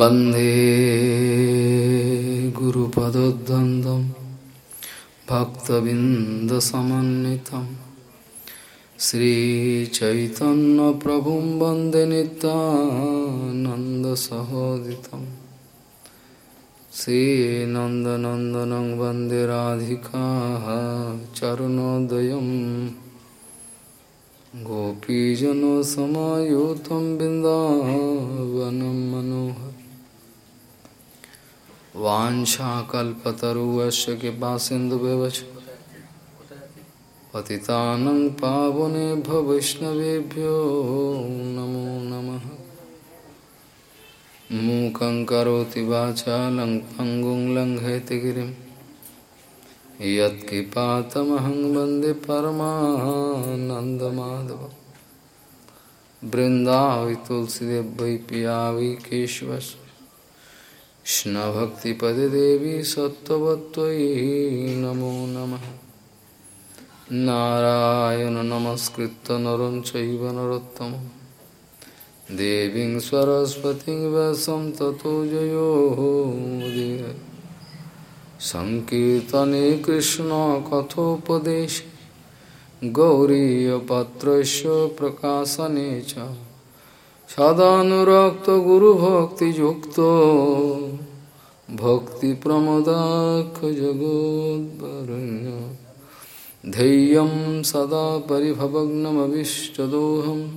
वंदे गुरुपदद्वन्द्वं भक्तबिन्दसमन्वितं श्रीचैतन्यप्रभुं वंदे नितानन्दसहोदितं श्रीनन्दनन्दनं वंदे राधिका चरणोदयम् गोपीजनसमायुतं बिन्दावनं मनोहर वाञ्छाकल्पतरुवस्य कृपासिन्धुव्यवच पतितानं पावनेभ्यो वैष्णवेभ्यो नमो नमः। मूकं करोति वाचालं पङ्गुं लङ्घयति गिरिं। यत्कृपातमहं वंदे तुलसीदेव वै केशवस्य। कृष्णभक्तिपदे देवी सत्त्ववत्त्वयि नमो नमः। नारायण नमस्कृत्य नरं चैव नरोत्तमं। देवीं सरस्वतीं व्यासं ततो जयो सङ्कीर्तने कृष्णकथोपदेशे गौरीयपत्रस्य प्रकाशने च। सदानुरक्तगुरुभक्तियुक्तो भक्तिप्रमदाखजगोद्वरुण्य धैर्यं सदा परिभवग्नमविष्टदोहं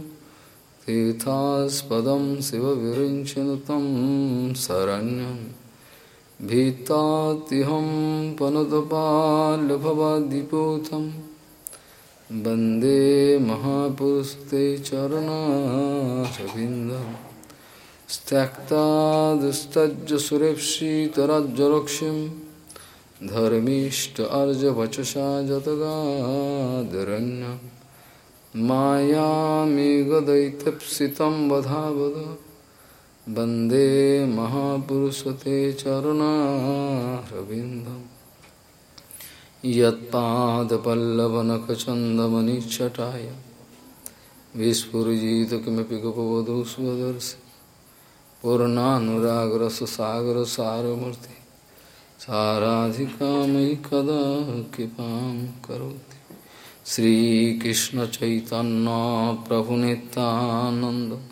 तीर्थास्पदं शिवविरिञ्चनु तं शरण्यं। भीतातिहं पनुतपाल्भवाद्दिपूतं वंदे महापुरुषते चरणारविन्दं त्यक्तादुस्तज्जसुरेप्सितरज्जरक्षिं धर्मीष्ट अर्जवचसा जतगादरण्यं मायामेघदयितप्सितं वधा वद वंदे महापुरुष ते यत्पादपल्लवनखचन्दमनिच्छटाय। विस्फुरिजित किमपि गोपवधू स्वदर्शि पूर्णानुरागरससागरसारमूर्ति। साराधिका मयि कदा कृपां करोति। श्रीकृष्णचैतन्यप्रभुनितानन्द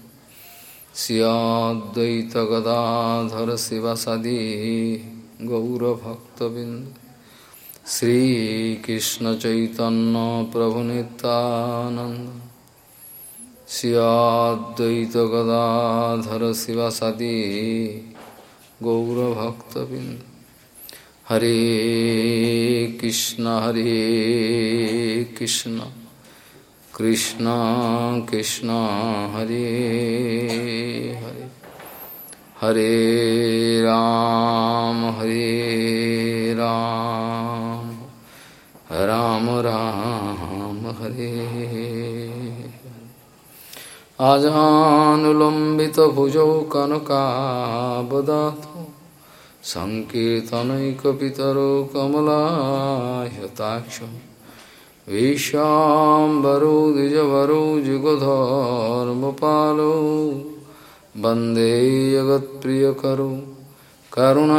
स्याद्वैतगदाधर शिवसदि गौरभक्तबिन्द। শ্রীকৃষ্ণ চৈতন্য প্রভু নিত্যানন্দ শ্রিয়দ্বৈত গদাধর শিবাসাদি গৌরভক্তবৃন্দ। হরে কৃষ্ণ হরে কৃষ্ণ। কৃষ্ণ কৃষ্ণ, হরে হরে। হরে রাম হরে রাম। राम राम हरे। आजानुलम्बितभुजौ कनकाबदातु सङ्कीर्तनैकपितरो कमलायताक्षं विशाम्बरो द्विजवरो जुगधर्मपालो वंदे जगत्प्रियकरो करुणावतारो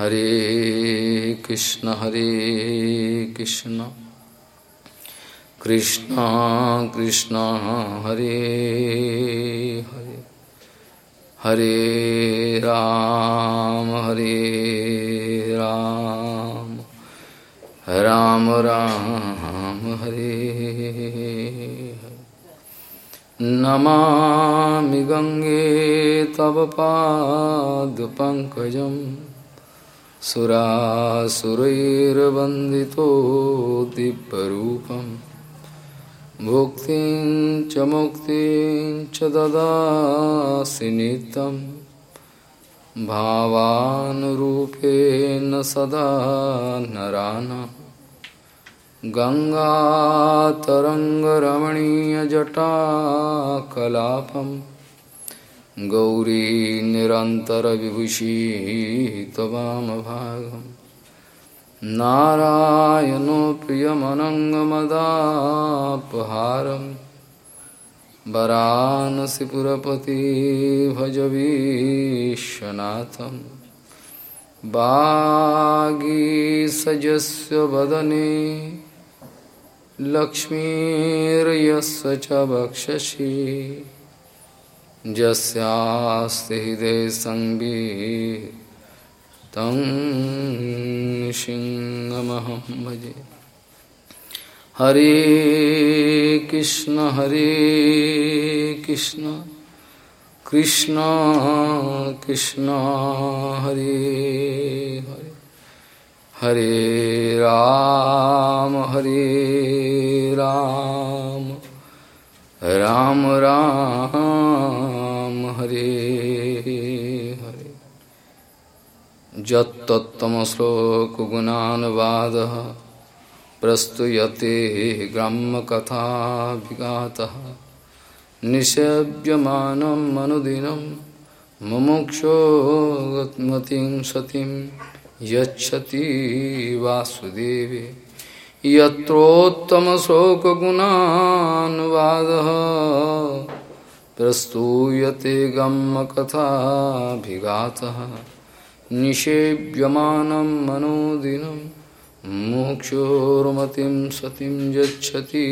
हरे कृष्ण हरे कृष्ण। कृष्ण कृष्ण, हरे हरे। हरे राम हरे राम। राम राम, हरे नमामि गङ्गे तव पादपङ्कजं सुरासुरैर्वन्दितो दिव्यरूपं भुक्तिं च मुक्तिं च ददासि भावानुरूपेण सदा नराणाम्। गङ्गातरङ्गरमणीयजटाकलापं गौरी निरन्तरविभूषी त्ववामभागं नारायणो प्रियमनङ्गमदापहारं वरानसीपुरपति भज विश्वनाथं वागीसजस्य वदने लक्ष्मीर्यस्य च वक्षसि। यस्यास्ति हृदय संबी तं सिंहमहं भजे। हरे कृष्ण हरे कृष्ण कृष्ण कृष्ण, हरे हरे। हरे राम हरे राम राम राम। हरे हरे। जत्तत्तमश्लोकगुणानुवादः प्रस्तूयते ग्राम्यकथाभिघातः निषेव्यमानं मनुदिनं मतिं सतिं यच्छति वासुदेवे। यत्रोत्तमशोकगुणानुवादः प्रस्तूयते गम्यकथाभिघातः निषेव्यमानं मनोदिनं मोक्षोर्मतिं सतिं यच्छति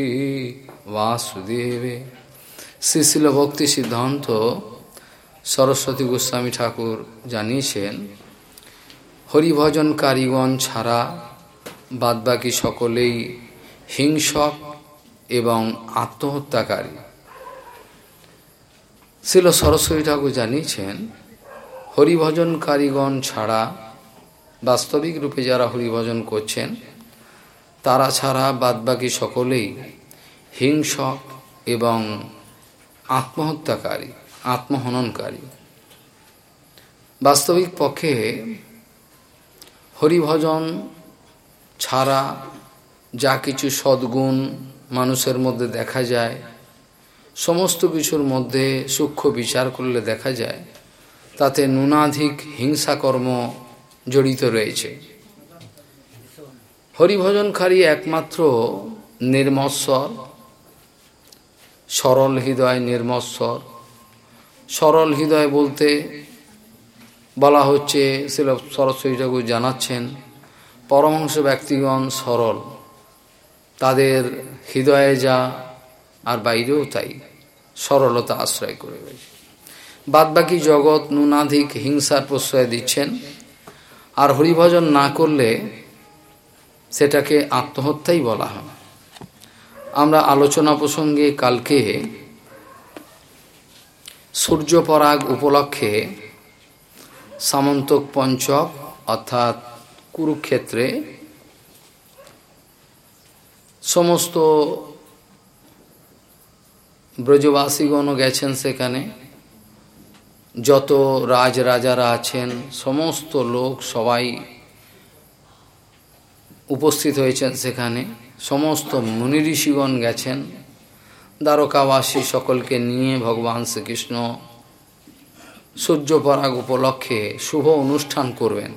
वासुदेवे শ্রীশিল ভক্তি সিদ্ধান্ত সরস্বতী গোস্বামী ঠাকুর জানিয়েছেন হরিভজন কারিগণ ছাড়া বাদবাকি সকলেই হিংসক এবং আত্মহত্যাকারী শিল সরস্বতী ঠাকুর জানিয়েছেন, হরিভজনকারীগণ ছাড়া বাস্তবিক রূপে যারা হরিভজন করছেন, তারা ছাড়া বাদবাকি সকলেই হিংসক এবং আত্মহত্যাকারী, আত্মহননকারী। বাস্তবিক পক্ষে হরিভজন ছাড়া যা কিছু সদ্গুণ মানুষের মধ্যে দেখা যায় সমস্ত কিছুর মধ্যে সূক্ষ্ম বিচার করলে দেখা যায়, তাতে নুনাধিক হিংসাকর্ম জড়িত রয়েছে। হরিভজনকারী একমাত্র নির্মৎসর সরল হৃদয় নির্মৎসর সরল হৃদয় বলতে বলা হচ্ছে, শিল সরস্বতী ঠাকুর জানাচ্ছেন, পরমহংস ব্যক্তিগণ সরল। তাদের হৃদয়ে যা, আর বাইরেও তাই। সরলতা আশ্রয় করে রয়েছে। বাদবাকি জগৎ নুনাধিক হিংসার প্রশ্রয় দিচ্ছেন। আর হরিভজন না করলে সেটাকে আত্মহত্যাই বলা হয়। আমরা আলোচনা প্রসঙ্গে কালকে সূর্যপরাগ উপলক্ষে সামন্তক পঞ্চক অর্থাৎ কুরুক্ষেত্রে সমস্ত ব্রজবাসীগণও গেছেন সেখানে। যত রাজ রাজারা আছেন, সমস্ত লোক সবাই উপস্থিত হয়েছেন সেখানে। সমস্ত মুনি ঋষিগণ গেছেন। দ্বারকাবাসী সকলকে নিয়ে ভগবান শ্রীকৃষ্ণ সূর্যপরাগ উপলক্ষে শুভ অনুষ্ঠান করবেন।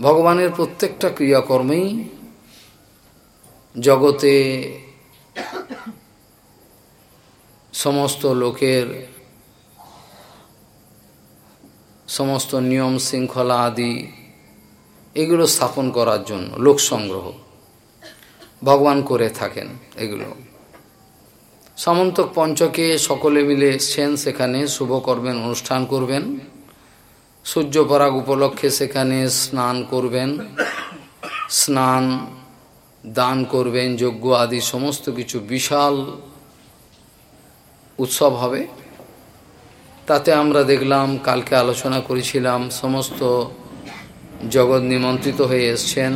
ভগবানের প্রত্যেকটা ক্রিয়াকর্মেই জগতে সমস্ত লোকের সমস্ত নিয়ম শৃঙ্খলা আদি এগুলো স্থাপন করার জন্য, লোক সংগ্রহ। ভগবান করে থাকেন এগুলো। সামন্তক পঞ্চকে সকলে মিলে এসছেন, সেখানে শুভ করবেন অনুষ্ঠান করবেন। সূর্যপরাগ উপলক্ষে সেখানে স্নান করবেন। স্নান, দান করবেন, যজ্ঞ আদি সমস্ত কিছু বিশাল উৎসব হবে। তাতে আমরা দেখলাম, কালকে আলোচনা করেছিলাম, সমস্ত জগৎ নিমন্ত্রিত হয়ে এসছেন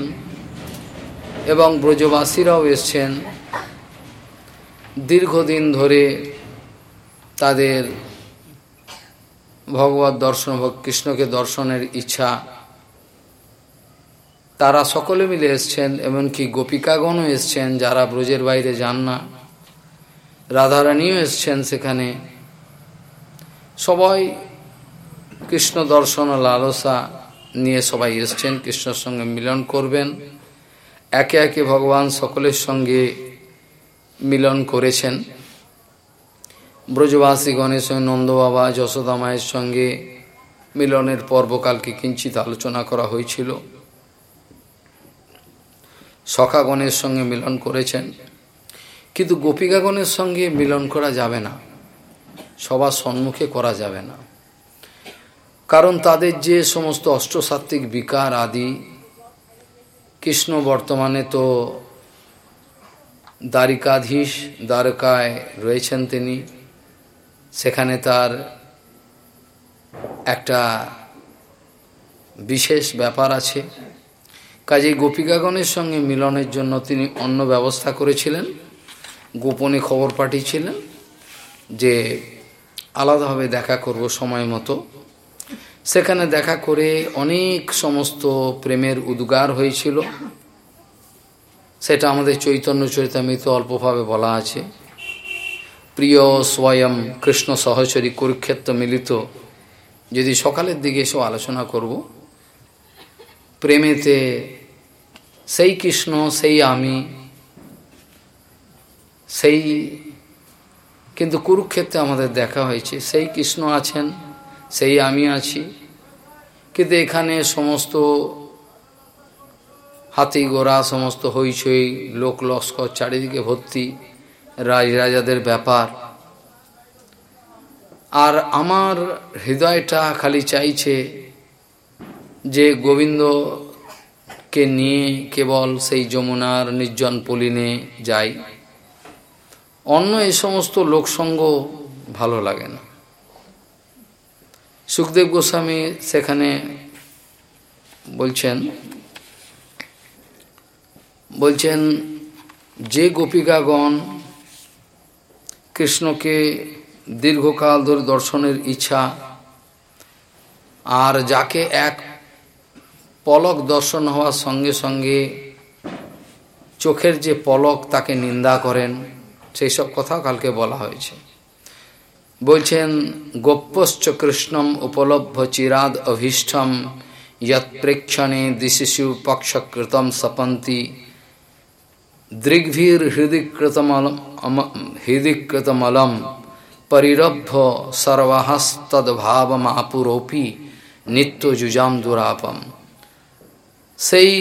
এবং ব্রজবাসীরাও এসছেন। দীর্ঘদিন ধরে তাদের ভগবত দর্শন কৃষ্ণকে দর্শনের ইচ্ছা। তারা সকলে মিলে এসছেন, এমনকি গোপিকাগণও এসছেন যারা ব্রজের বাইরে যান না। রাধারানীও এসছেন সেখানে। সবাই কৃষ্ণ দর্শন ও লালসা নিয়ে সবাই এসছেন, কৃষ্ণর সঙ্গে মিলন করবেন। একে একে ভগবান সকলের সঙ্গে মিলন করেছেন। ব্রজবাসী গণেশ নন্দ বাবা যশোদা মায়ের সঙ্গে মিলনের পর্বকালকে কিঞ্চিত আলোচনা করা হয়েছিল। সখাগণের সঙ্গে মিলন করেছেন। কিন্তু গোপিকাগণের সঙ্গে মিলন করা যাবে না। সবার সম্মুখে করা যাবে না। কারণ তাদের যে সমস্ত অষ্টসাত্ত্বিক বিকার আদি, কৃষ্ণ বর্তমানে তো দ্বারিকাধীশ, দ্বারকায় রয়েছেন তিনি। সেখানে তার একটা বিশেষ ব্যাপার আছে। কাজে গোপিকাগণের সঙ্গে মিলনের জন্য তিনি অন্য ব্যবস্থা করেছিলেন। গোপনে খবর পাঠিয়েছিলেন যে আলাদাভাবে দেখা করব সময় মতো। সেখানে দেখা করে অনেক সমস্ত প্রেমের উদ্গার হয়েছিল। সেটা আমাদের চৈতন্য চরিতামিত অল্পভাবে বলা আছে। প্রিয় স্বয়ং কৃষ্ণ সহচরী কুরুক্ষেত্র মিলিত যদি সকালের দিকে এসব আলোচনা করব, প্রেমেতে সেই কৃষ্ণ, সেই আমি সেই, কিন্তু কুরুক্ষেত্রে আমাদের দেখা হয়েছে, সেই কৃষ্ণ আছেন, সেই আমি আছি, কিন্তু এখানে সমস্ত হাতি গোড়া, সমস্ত হইচই, লোক লস্কর, চারিদিকে ভর্তি, রাজ রাজাদের ব্যাপার। আর আমার হৃদয়টা খালি চাইছে যে গোবিন্দকে নিয়ে কেবল সেই যমুনার নির্জন পলিনে যাই। অন্য এই সমস্ত লোকসঙ্গ ভালো লাগে না। সুখদেব গোস্বামী সেখানে বলছেন বলছেন, যে গোপিকাগণ কৃষ্ণকে দীর্ঘকাল ধরে দর্শনের ইচ্ছা, আর যাকে এক পলক দর্শন হওয়ার সঙ্গে সঙ্গে চোখের যে পলক তাকে নিন্দা করেন সেই সব কথাও কালকে বলা হয়েছে। বলছেন গোপ্যশ্চ কৃষ্ণম উপলভ্য চিরাদ অভীষ্টম প্রেক্ষণে দিশিশু পক্ষকৃতম সপন্তি। দৃগ্ভীর হৃদিকৃতমলম হৃদিকৃতমলম পরিরভ্য সর্বহস্তদ্ভাবমাপুরোপি নিত্য যুজাম দুরাপম। সেই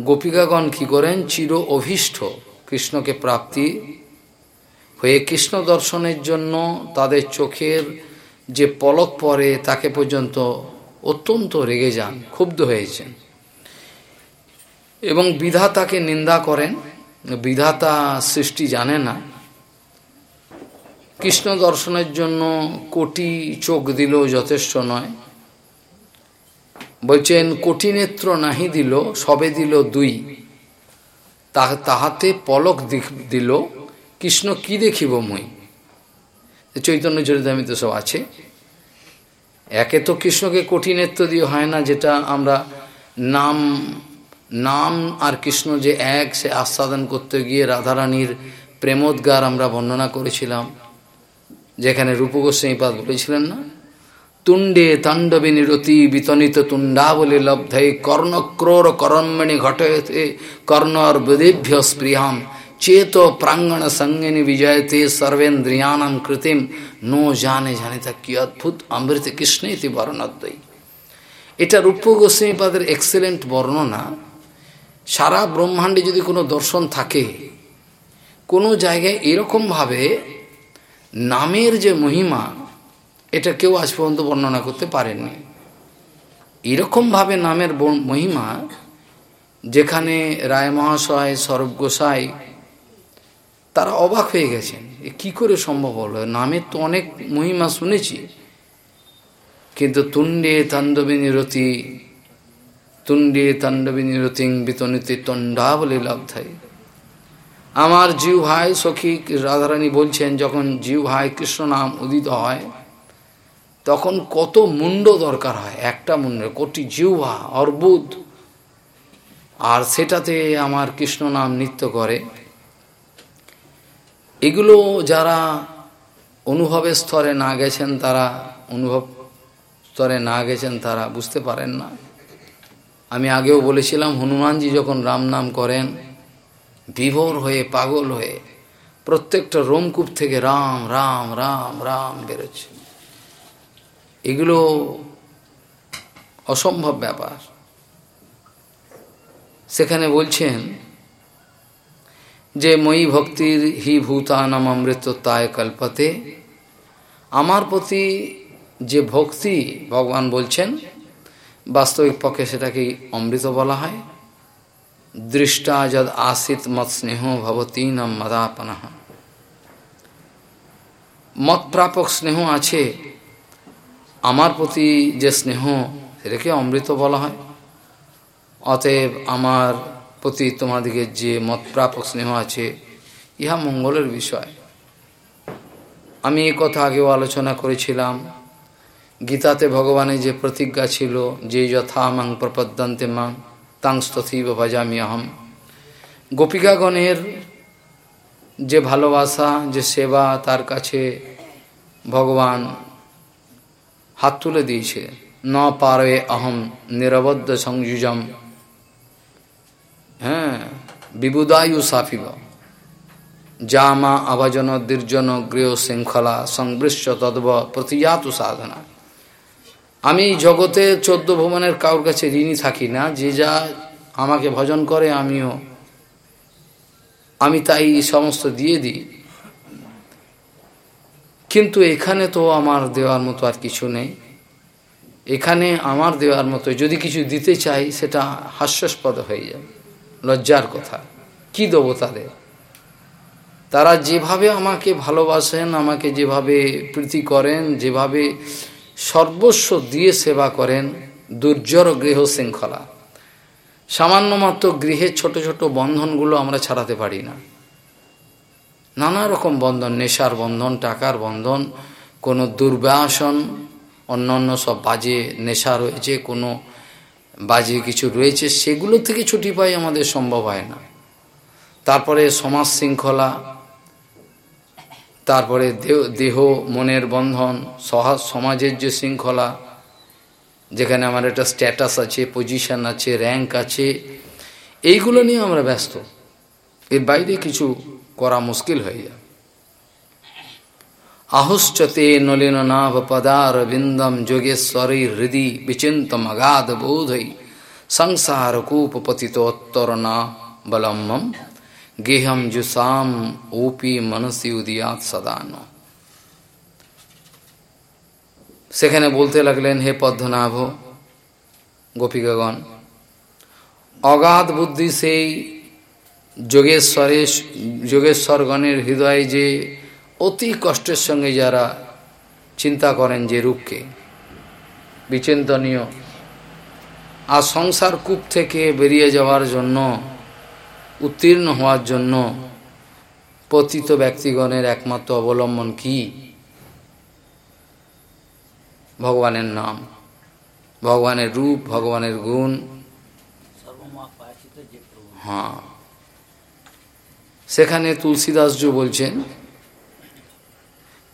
গোপিকাগণ কী করেন? চির অভীষ্ট কৃষ্ণকে প্রাপ্তি হয়ে কৃষ্ণ দর্শনের জন্য তাদের চোখের যে পলক পরে, তাকে পর্যন্ত অত্যন্ত রেগে যান, ক্ষুব্ধ হয়েছেন এবং বিধাতাকে নিন্দা করেন। বিধাতা সৃষ্টি জানে না। কৃষ্ণ দর্শনের জন্য কোটি চোখ দিল যথেষ্ট নয়। বলছেন, কোটি নেত্র নাহি দিল, সবে দিল দুই। তাহাতে পলক দিল কৃষ্ণ কি দেখিব মই? চৈতন্য চরিতামিত সব আছে। একে তো কৃষ্ণকে কোটি নেত্র দিয়ে হয় না, যেটা আমরা নাম নাম আর কৃষ্ণ যে এক, সে আস্বাদন করতে গিয়ে রাধারানীর প্রেমোদ্গার আমরা বর্ণনা করেছিলাম, যেখানে রূপগোস্বাইপাদ বলেছিলেন না? তুণ্ডে তাণ্ডবে নিরতি বিতনিত তুণ্ডাবলী লব্ধে কর্ণক্রোর করণ্মণি ঘটে কর্ণর বুদেভ্য স্পৃহাম। চেত প্রাঙ্গণ সঙ্গিনী বিজয়তে সর্বেন্দ্রিয়ানাম কৃতিম নো জানে জানে তা কি অদ্ভুত অমৃত কৃষ্ণেতি বর্ণদ্বৈ এটা রূপ গোস্বামীপাদের এক্সেলেন্ট বর্ণনা সারা ব্রহ্মাণ্ডে যদি কোনো দর্শন থাকে কোনো জায়গায় এরকমভাবে নামের যে মহিমা এটা কেউ আজ পর্যন্ত বর্ণনা করতে পারেননি এরকমভাবে নামের মহিমা যেখানে রায় মহাশয় সরব গোসাই তারা অবাক হয়ে গেছেন এ কী করে সম্ভব হলো? নামের তো অনেক মহিমা শুনেছি। কিন্তু তুণ্ডে তাণ্ডবী নিরতি, তুণ্ডে তাণ্ডবী নিরতিং বিতনিতে তণ্ডা বলে লব্ধাই আমার জিউ ভাই সখী রাধারানী বলছেন, যখন জিউ ভাই কৃষ্ণ নাম উদিত হয়, তখন কত মুন্ড দরকার হয়, একটা মুন্ড কোটি জিহ্বা, অর্বুদ। আর সেটাতে আমার কৃষ্ণ নাম নৃত্য করে। এগুলো যারা অনুভবের স্তরে না গেছেন, তারা অনুভব স্তরে না গেছেন, তারা বুঝতে পারেন না। আমি আগেও বলেছিলাম, হনুমানজি যখন রাম নাম করেন, বিভোর হয়ে, পাগল হয়ে, প্রত্যেকটা রোমকূপ থেকে রাম রাম রাম রাম বেরোচ্ছে। এগুলো অসম্ভব ব্যাপার। সেখানে বলছেন যে মই ভক্তির হি ভূতানাম অমৃতত্বায় কল্পতে। আমার প্রতি যে ভক্তি ভগবান বলছেন, বাস্তবিক পক্ষে সেটাকে অমৃত বলা হয়। দৃষ্টা যদ আসিত মত স্নেহ ভবতী নম মদাপনা মত প্রাপক স্নেহ আছে, আমার প্রতি যে স্নেহ সেটাকে অমৃত বলা হয়। অতএব আমার প্রতি তোমাদিকে যে মত প্রাপক স্নেহ আছে, ইহা মঙ্গলের বিষয়। আমি এ কথা আগেও আলোচনা করেছিলাম। গীতাতে ভগবানের যে প্রতিজ্ঞা ছিল, যে যথা মাং প্রপদ্যন্তে মাং তাংস্তথিব ভজামি আহম গোপিকাগণের যে ভালোবাসা, যে সেবা, তার কাছে ভগবান হাত তুলে দিয়েছে। ন পারে অহম নিরবদ্ধ সংযুজম। হ্যাঁ বিবুদায়ু সাফিব। জামা আভাজন দীর্জন গৃহ শৃঙ্খলা সংবৃশ্য তদ্ব প্রতিজাত সাধনা। আমি জগতে চোদ্দ ভুবনের কারোর কাছে ঋণী থাকি না, যে যা আমাকে ভজন করে আমিও। আমি তাই সমস্ত দিয়ে দিই। কিন্তু এখানে তো আমার দেওয়ার মতো আর কিছু নেই। এখানে আমার দেওয়ার মতো যদি কিছু দিতে চাই, সেটা হাস্যাস্পদ হয়ে যায়। লজ্জার কথা। কি দেবো তাদের তারা যেভাবে আমাকে ভালোবাসেন, আমাকে যেভাবে প্রীতি করেন, যেভাবে সর্বস্ব দিয়ে সেবা করেন দুর্জর গৃহ শৃঙ্খলা। সামান্য মাত্র গৃহের ছোট ছোট বন্ধনগুলো আমরা ছাড়াতে পারি না। নানা রকম বন্ধন, নেশার বন্ধন, টাকার বন্ধন, কোনো দুর্বাসন অন্য সব বাজে নেশা রয়েছে, কোনো বাজে কিছু রয়েছে, সেগুলো থেকে ছুটি পাই আমাদের সম্ভব হয় না। তারপরে সমাজ শৃঙ্খলা, তারপরে দেহ মনের বন্ধন সমাজের যে শৃঙ্খলা, যেখানে আমার একটা স্ট্যাটাস আছে পজিশন আছে র্যাঙ্ক আছে, এইগুলো নিয়ে আমরা ব্যস্ত। এর বাইরে কিছু করা মুশকিল হয়ে যায়। আহুশ্চতে নলিন নাভ পদার বিন্দম যোগেশ্বরী হৃদি বিচিন্তম অগাধ বোধই সংসার কূপ পতিতোত্তর না বলম্বম গেহম জুসাম ওপি মনসি উদিয়াত সদান সেখানে বলতে লাগলেন হে পদ্মনাভ গোপিকাগণ অগাধ বুদ্ধি সেই যোগেশ্বরের যোগেশ্বরগণের হৃদয়ে যে অতি কষ্টের সঙ্গে যারা চিন্তা করেন যে রূপকে বিচিন্তনীয় আর সংসার কূপ থেকে বেরিয়ে যাওয়ার জন্য উত্তীর্ণ হওয়ার জন্য পতিত ব্যক্তিগণের একমাত্র অবলম্বন কি? ভগবানের নাম ভগবানের রূপ ভগবানের গুণ। হ্যাঁ। সেখানে তুলসীদাসজি বলছেন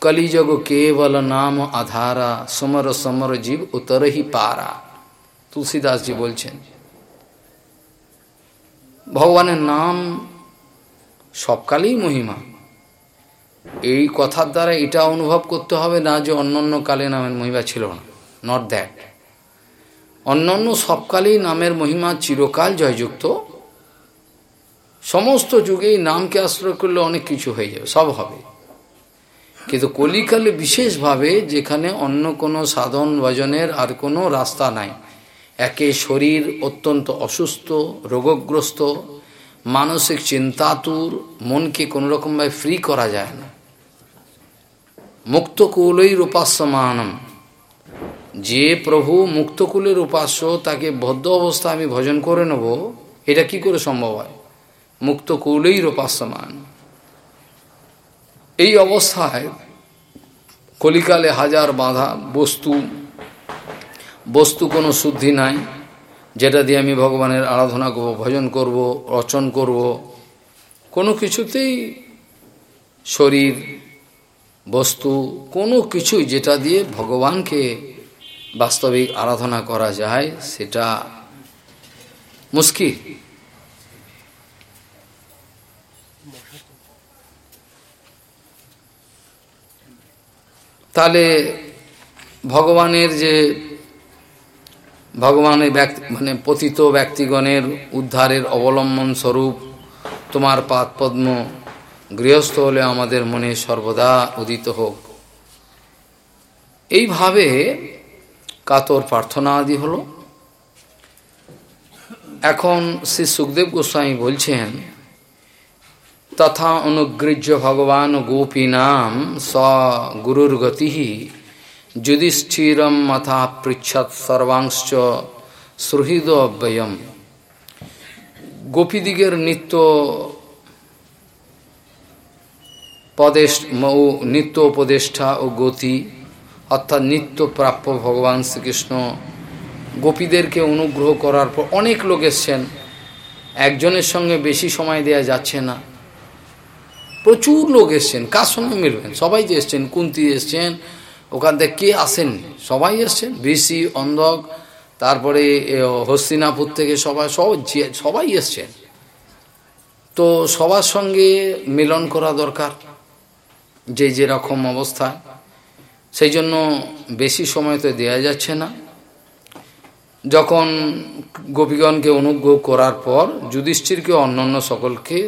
কলিযগ কেবল নাম আধারা সমর সমর জীব উতরহি পারা তুলসীদাসজি বলছেন ভগবানের নাম সবকালেই মহিমা এই কথার দ্বারা এটা অনুভব করতে হবে না যে অন্য অন্য কালে নামের মহিমা ছিল না। নট দ্যাট অন্যান্য সবকালেই নামের মহিমা চিরকাল জয়যুক্ত। সমস্ত যুগেই নামকে আশ্রয় করলে অনেক কিছু হয়ে যাবে, সব হবে। কিন্তু কলিকালে বিশেষভাবে যেখানে অন্য কোনো সাধন ভজনের আর কোনো রাস্তা নাই। একে শরীর অত্যন্ত অসুস্থ, রোগগ্রস্ত, মানসিক চিন্তাতুর, মনকে কোনোরকমভাবে ফ্রি করা যায় না। মুক্তকুলই রূপাস্যমানম যে প্রভু মুক্তকুলের উপাস্য, তাকে বদ্ধ অবস্থা আমি ভজন করে নেব, এটা কি করে সম্ভব হয়? মুক্তকুলেই রূপাস্যমান এই অবস্থায় কলিকালে হাজার বাধা, বস্তু বস্তু কোনো শুদ্ধি নাই, যেটা দিয়ে আমি ভগবানের আরাধনা করব, ভজন করব, রচন করব। কোনো কিছুতেই শরীর, বস্তু, কোনো কিছুই যেটা দিয়ে ভগবানকে বাস্তবিক আরাধনা করা যায়, সেটা মুশকিল। তাহলে ভগবানের যে, ভগবানের ব্যক্তি মানে পতিত ব্যক্তিগণের উদ্ধারের অবলম্বন স্বরূপ তোমার পাদ পদ্ম গৃহস্থ হলে আমাদের মনে সর্বদা উদিত হোক। এইভাবে কাতর প্রার্থনা আদি হলো। এখন শ্রী সুখদেব গোস্বামী বলছেন তথা অনুগৃহ্য ভগবান গোপীনাম স গুরুর গতি যুধিষ্ঠিরম মথা পৃচ্ছৎ সর্বাংশ সুহৃদ অব্যয়ম গোপীদিগের নিত্য পদেশ নিত্য উপদেষ্টা ও গতি অর্থাৎ নিত্য প্রাপ্য ভগবান শ্রীকৃষ্ণ গোপীদেরকে অনুগ্রহ করার পর অনেক লোক এসছেন একজনের সঙ্গে বেশি সময় দেয়া যাচ্ছে না প্রচুর লোক এসছেন, কার সঙ্গে মিলবেন? সবাই যে এসছেন, কুন্তি এসছেন, ওখান থেকে কে আসেন সবাই এসছেন ঋষি অন্ধক, তারপরে হস্তিনাপুর থেকে সবাই, সব সবাই এসছেন। তো সবার সঙ্গে মিলন করা দরকার, যে যেরকম অবস্থা। সেই জন্য বেশি সময় তো দেওয়া যাচ্ছে না। যখন গোপীগণকে অনুগ্রহ করার পর যুধিষ্ঠিরকে অন্যান্য সকলকে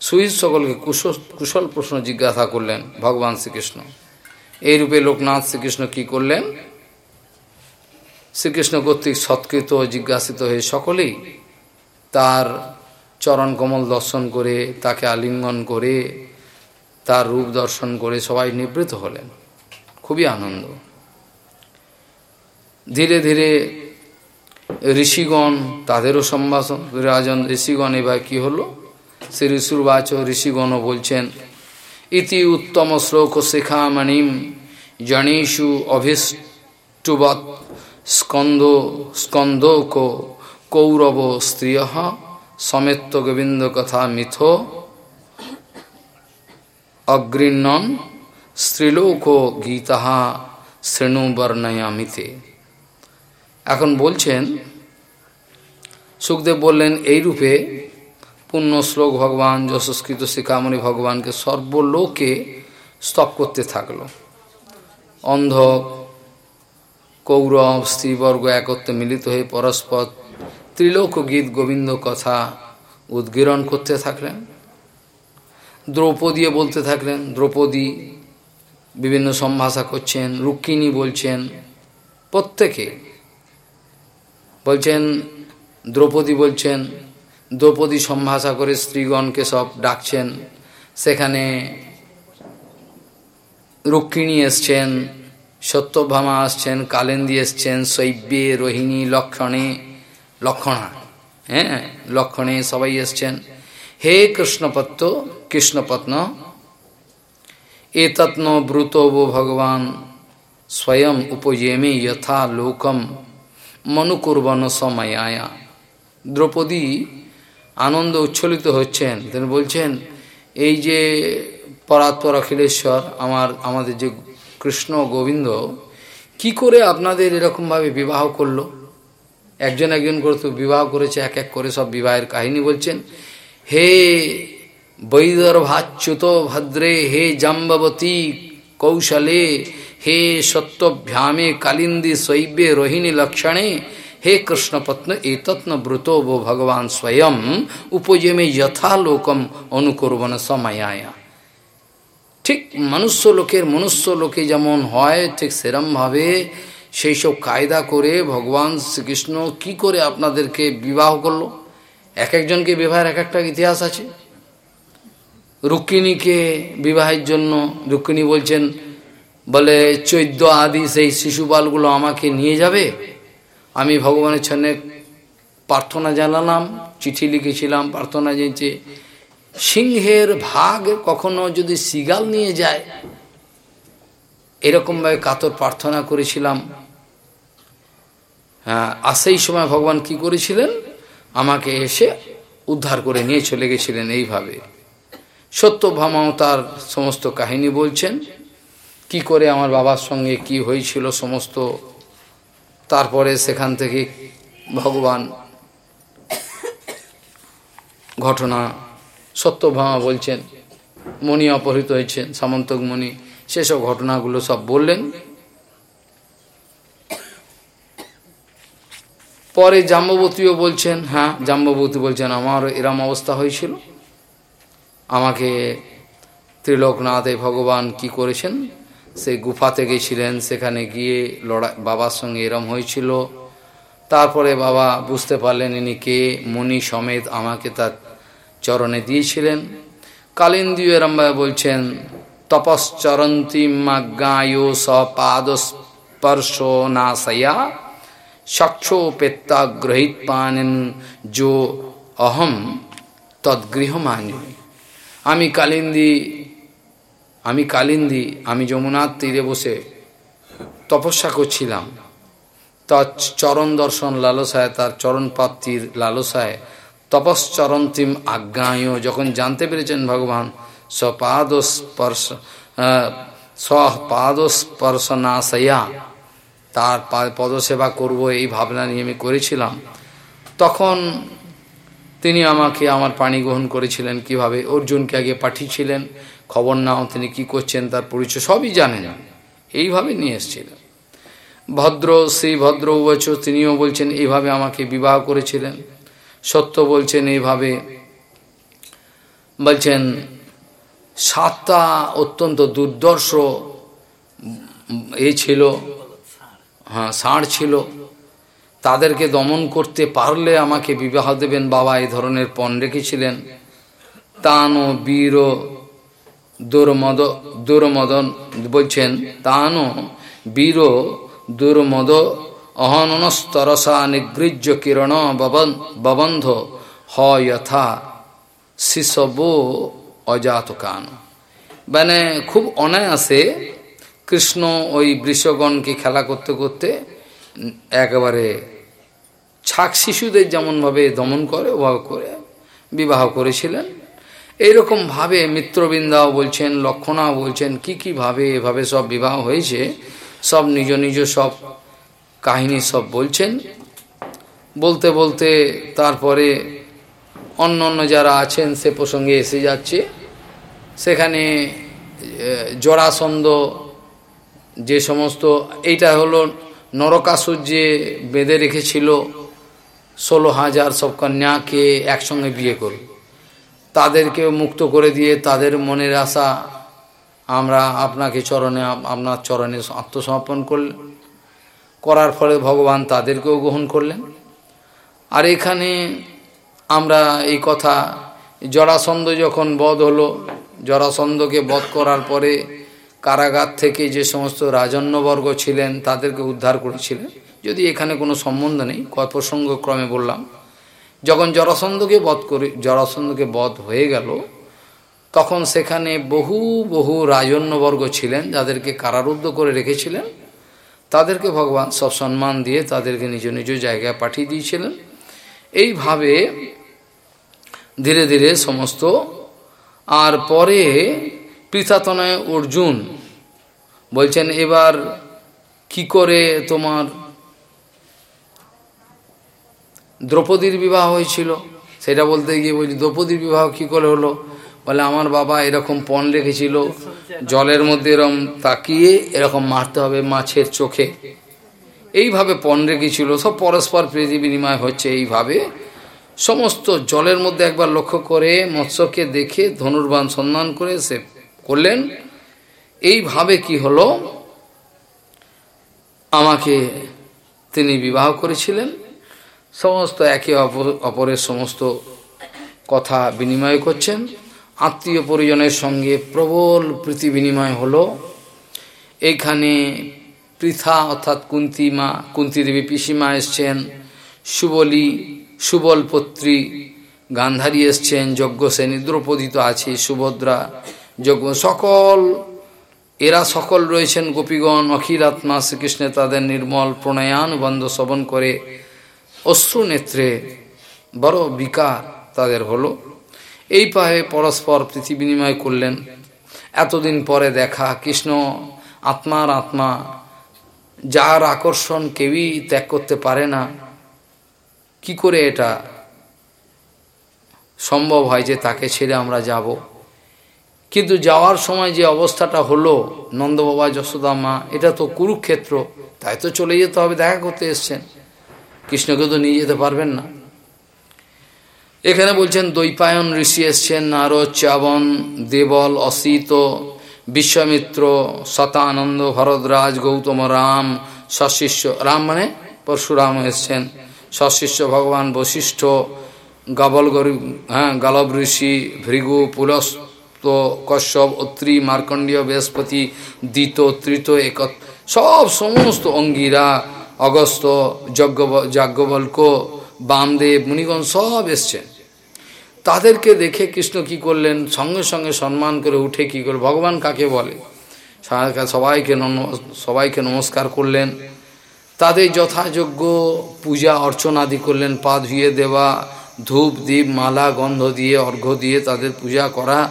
সুহিত সকলকে কুশল কুশল প্রশ্ন জিজ্ঞাসা করলেন, ভগবান শ্রীকৃষ্ণ, এই রূপে লোকনাথ শ্রীকৃষ্ণ কি করলেন? শ্রীকৃষ্ণ কর্তৃক সৎকৃত জিজ্ঞাসিত হয়ে সকলেই তার চরণ কমল দর্শন করে, তাকে আলিঙ্গন করে, তার রূপ দর্শন করে সবাই নিবৃত হলেন। খুবই আনন্দ। ধীরে ধীরে ঋষিগণ, তাদেরও সম্ভাষণ রাজন ঋষিগণ এবার কি হলো? শ্রী ঋষুর্বাচ ঋষিগণও বলছেন, ইতি উত্তম শ্লোক শিখামণিম জনেষু অভিষ্টুবৎ স্কন্দ স্কন্দ কৌরব স্ত্রিয় সমেত্য গোবিন্দ কথা মিথ অগ্রিণন স্ত্রীলোক গীতা শ্রেণু বর্ণয়ামিতে। এখন বলছেন, সুখদেব বললেন এই রূপে পুণ্য শ্লোক ভগবান যশস্কৃত শিখামণি ভগবানকে সর্বলোকে স্তব করতে থাকল। অন্ধ, কৌরব, স্ত্রীবর্গ একত্রে মিলিত হয়ে পরস্পর ত্রিলোক গীত গোবিন্দ কথা উদ্গীরণ করতে থাকলেন। দ্রৌপদীও বলতে থাকলেন, দ্রৌপদী বিভিন্ন সম্ভাষা করছেন, রুক্মিণী বলছেন, প্রত্যেকে। বলছেন, দ্রৌপদী বলছেন দ্রৌপদী সম্ভাষা করে স্ত্রীগণকে সব ডাকছেন। সেখানে রুক্মিণী এসছেন, সত্যভামা আসছেন, কালেন্দি এসছেন, শৈব্যে, রোহিণী, লক্ষণে, লক্ষণা হ্যাঁ লক্ষণে সবাই এসছেন। হে কৃষ্ণপত্ত কৃষ্ণপত্ন, এতত্ন ব্রুত ভগবান, স্বয়ং উপজেমে যথা লোকম মনুকুর্বন সময়ায়া। দ্রৌপদী আনন্দ উচ্ছ্বলিত হচ্ছেন। তিনি বলছেন, এই যে পরাৎপর অখিলেশ্বর আমার, আমাদের যে কৃষ্ণ গোবিন্দ, কি করে আপনাদের এরকমভাবে বিবাহ করল? একজন একজন করে তো বিবাহ করেছে, এক এক করে সব বিবাহের কাহিনী বলছেন, হে বৈদর্ভাচ্যুত ভদ্রে, হে জাম্বতী কৌশলে, হে সত্যভ্যামে কালিন্দি শৈব্যে রোহিণী লক্ষণে হে কৃষ্ণপত্ন এতত্ন ব্রত ও ভগবান স্বয়ং উপজেমে যথালোকম অনুকরবন সময়ায়া। ঠিক মনুষ্য লোকের মনুষ্য লোকে যেমন হয়, ঠিক সেরমভাবে সেই সব কায়দা করে ভগবান শ্রীকৃষ্ণ কি করে আপনাদেরকে বিবাহ করল? এক একজনকে বিবাহের এক একটা ইতিহাস আছে। রুক্মিণীকে বিবাহের জন্য রুক্মিণী বলছেন, বলে চৈদ্য আদি সেই শিশুপালগুলো আমাকে নিয়ে যাবে? আমি ভগবানের সামনে প্রার্থনা জানালাম, চিঠি লিখেছিলাম, প্রার্থনা জানিয়েছে সিংহের ভাগ কখনো যদি সিগাল নিয়ে যায় এরকমভাবে কাতর প্রার্থনা করেছিলাম। হ্যাঁ আর সেই সময় ভগবান কি করেছিলেন? আমাকে এসে উদ্ধার করে নিয়ে চলে গেছিলেন এইভাবে। সত্যভামাও তার সমস্ত কাহিনী বলছেন। কি করে আমার বাবার সঙ্গে কি হয়েছিল সমস্ত তারপরে সেখান থেকে ভগবান ঘটনা সত্যভামা বলছেন, মণি অপহৃত হয়েছেন সামন্তক মণি, সেসব ঘটনাগুলো সব বললেন। পরে জাম্ববতীও বলছেন হ্যাঁ জাম্ববতী বলছেন, আমার এরম অবস্থা হয়েছিল। আমাকে ত্রিলোকনাথে ভগবান কি করেছেন? সে গুফাতে গেছিলেন, সেখানে গিয়ে লড়াই বাবার সঙ্গে এরম হয়েছিল। তারপরে বাবা বুঝতে পারলেন ইনি কে মণি সমেত আমাকে তার চরণে দিয়েছিলেন। কালিন্দীয় এরমভাবে বলছেন তপশ্চরন্তিমাজ্ঞায় সপাদস্পর্শ নাশয়া সক্ষোপেত্তাগ্রহিত পানেন যো অহম তদ্গৃহমানি আমি কালিন্দি আমি কালিন্দি, আমি যমুনার তীরে বসে তপস্যা করছিলাম। তার চরণ দর্শন লালসায়, তার চরণ প্রাপ্তির লালসায় তপশ্চরন্তিম আজ্ঞায় যখন জানতে পেরেছেন ভগবান, স্বপাদস্পর্শ স্বপাদস্পর্শনাশয়া, তার পদসেবা করব এই ভাবনা নিয়ে আমি করেছিলাম। তখন তিনি আমাকে, আমার পানি গ্রহণ করেছিলেন। কীভাবে? অর্জুনকে আগে পাঠিয়েছিলেন। খবর নাও, তিনি কি করছেন, তার পরিচয় সবই জানেন এইভাবে নিয়ে এসেছিলেন ভদ্র, শ্রী ভদ্র উবচ, তিনিও বলছেন, এইভাবে আমাকে বিবাহ করেছিলেন। সত্য বলছেন, এইভাবে। বলছেন, সাতটা অত্যন্ত দুর্দর্শ এই ছিল হ্যাঁ ষাঁড় ছিল। তাদেরকে দমন করতে পারলে আমাকে বিবাহ দেবেন, বাবা এই ধরনের পণ রেখেছিলেন। তান বীর দুর্মদ, দুর্মদন বলছেন তান বীর দুর্মদ অহনস্তরসা নিগৃহ্য কিরণ ববন্ধ হয়থা শিশব অজাত কান। মানে খুব অনায়াসে কৃষ্ণ ওই বৃষগণকে খেলা করতে করতে একেবারে ছাক শিশুদের যেমনভাবে দমন করে ওভাবে করে, বিবাহ করেছিলেন। এইরকমভাবে মিত্রবৃন্দাও বলছেন, লক্ষণাও বলছেন, কি কীভাবে এভাবে সব বিবাহ হয়েছে, সব নিজ নিজ সব কাহিনী সব বলছেন। বলতে বলতে তারপরে অন্য অন্য যারা আছেন সে প্রসঙ্গে এসে যাচ্ছে। সেখানে জরাসন্ধ যে সমস্ত, এইটা হলো নরকাসুর যে বেঁধে রেখেছিল, ষোলো হাজার সব কন্যাকে একসঙ্গে বিয়ে করল। তাদেরকে মুক্ত করে দিয়ে তাদের মনের আশা আমরা আপনাকে চরণে, আপনার চরণে আত্মসমর্পণ করলেন করার ফলে ভগবান তাদেরকেও গ্রহণ করলেন। আর এখানে আমরা এই কথা, জরাসন্ধ যখন বধ হলো, জরাসন্ধকে বধ করার পরে কারাগার থেকে যে সমস্ত রাজন্যবর্গ ছিলেন, তাদেরকে উদ্ধার করেছিলেন। যদি এখানে কোনো সম্বন্ধ নেই প্রসঙ্গ ক্রমে বললাম। যখন জরাসন্ধকে বধ করে, জরাসন্ধকে বধ হয়ে গেল, তখন সেখানে বহু বহু রাজন্যবর্গ ছিলেন, যাদেরকে কারারুদ্ধ করে রেখেছিলেন। তাদেরকে ভগবান সব সম্মান দিয়ে তাদেরকে নিজ নিজ জায়গায় পাঠিয়ে দিয়েছিলেন। এইভাবে ধীরে ধীরে সমস্ত, আর পরে পৃথাতনয় অর্জুন বলছেন, এবার কি করে তোমার দ্রৌপদীর বিবাহ হয়েছিল। সেটা বলতে গিয়ে বলছি দ্রৌপদীর বিবাহ কি করে হলো? বলে, আমার বাবা এরকম পণ রেখেছিল, জলের মধ্যে এরকম তাকিয়ে এরকম মারতে হবে মাছের চোখে। এইভাবে পণ রেখেছিল, সব পরস্পর প্রীতি বিনিময় হচ্ছে এইভাবে। সমস্ত জলের মধ্যে একবার লক্ষ্য করে মৎস্যকে দেখে ধনুর্বান সন্ধান করে সে করলেন। এইভাবে কি হলো? আমাকে তিনি বিবাহ করেছিলেন। সমস্ত একে অপরের সমস্ত কথা বিনিময় করছেন। আত্মীয় পরিজনের সঙ্গে প্রবল প্রীতি বিনিময় হলো। এইখানে পৃথা অর্থাৎ কুন্তি মা, কুন্তি দেবী পিসিমা এসছেন, সুবলি সুবলপত্রী গান্ধারী এসছেন যজ্ঞসেনী দ্রৌপদী তো আছে, সুভদ্রা, যজ্ঞ সকল, এরা সকল রয়েছেন গোপীগণ অখিল আত্মা শ্রীকৃষ্ণের তাদের নির্মল প্রণয়ান বন্ধ শ্রবণ করে। অশ্রু নেত্রে বড় বিকার তাদের হলো। এই পায়ে পরস্পর পৃথিবী বিনিময় করলেন। এতদিন পরে দেখা, কৃষ্ণ আত্মার আত্মা, যার আকর্ষণ কেউই ত্যাগ করতে পারে না। কি করে এটা সম্ভব হয় যে তাকে ছেড়ে আমরা যাব? কিন্তু যাওয়ার সময় যে অবস্থাটা হলো, নন্দবাবা, যশোদা মা, এটা তো কুরুক্ষেত্র, তাই তো চলে যেতে হবে, দেখা করতে এসছেন। কৃষ্ণকে তো নিয়ে যেতে পারবেন না। এখানে বলছেন, দৈপায়ন ঋষি এসছেন, নারদ চাবন দেবল, অসিত, বিশ্বমিত্র, শতানন্দ, ভরদ্রাজ, গৌতম রাম, সশিষ্য, রাম মানে পরশুরাম এসছেন, সশিষ্য ভগবান বশিষ্ঠ, গাবল হ্যাঁ গালব ঋষি, ভৃগু, পুলস্ত, কশ্যপ, অত্রি, মার্কণ্ডীয়, বৃহস্পতি, দ্বিত তৃত এক সব সমস্ত অঙ্গিরা অগস্ত যজ্ঞ যাজ্ঞবল্ক, বামদেব, মুনিগণ সব এসছেন। তাদেরকে দেখে কৃষ্ণ কি করলেন? সঙ্গে সঙ্গে সম্মান করে উঠে কি করে ভগবান কাকে বলে? সবাইকে সবাইকে নমস্কার করলেন। তাদের যথাযোগ্য পূজা অর্চনাদি করলেন। পা ধুয়ে দেওয়া, ধূপ দ্বীপ মালা, গন্ধ দিয়ে, অর্ঘ্য দিয়ে তাদের পূজা করা।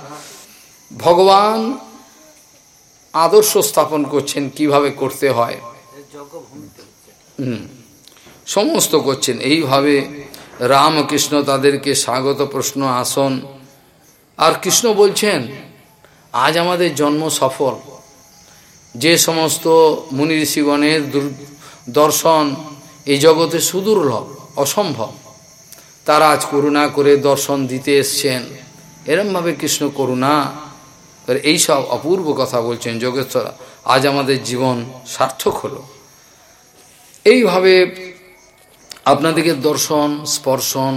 ভগবান আদর্শ স্থাপন করছেন, কীভাবে করতে হয়? সমস্ত করছেন। এইভাবে রামকৃষ্ণ তাদেরকে স্বাগত প্রশ্ন, আসন। আর কৃষ্ণ বলছেন, আজ আমাদের জন্ম সফল। যে সমস্ত মুনি ঋষিগণের দর্শন এই জগতে সুদূর্লভ, অসম্ভব, তারা আজ করুণা করে দর্শন দিতে এসছেন। এরমভাবে কৃষ্ণ করুণা এইসব অপূর্ব কথা বলছেন যোগেশ্বর আজ আমাদের জীবন সার্থক হলো। এইভাবে আপনাদেরকে দর্শন, স্পর্শন,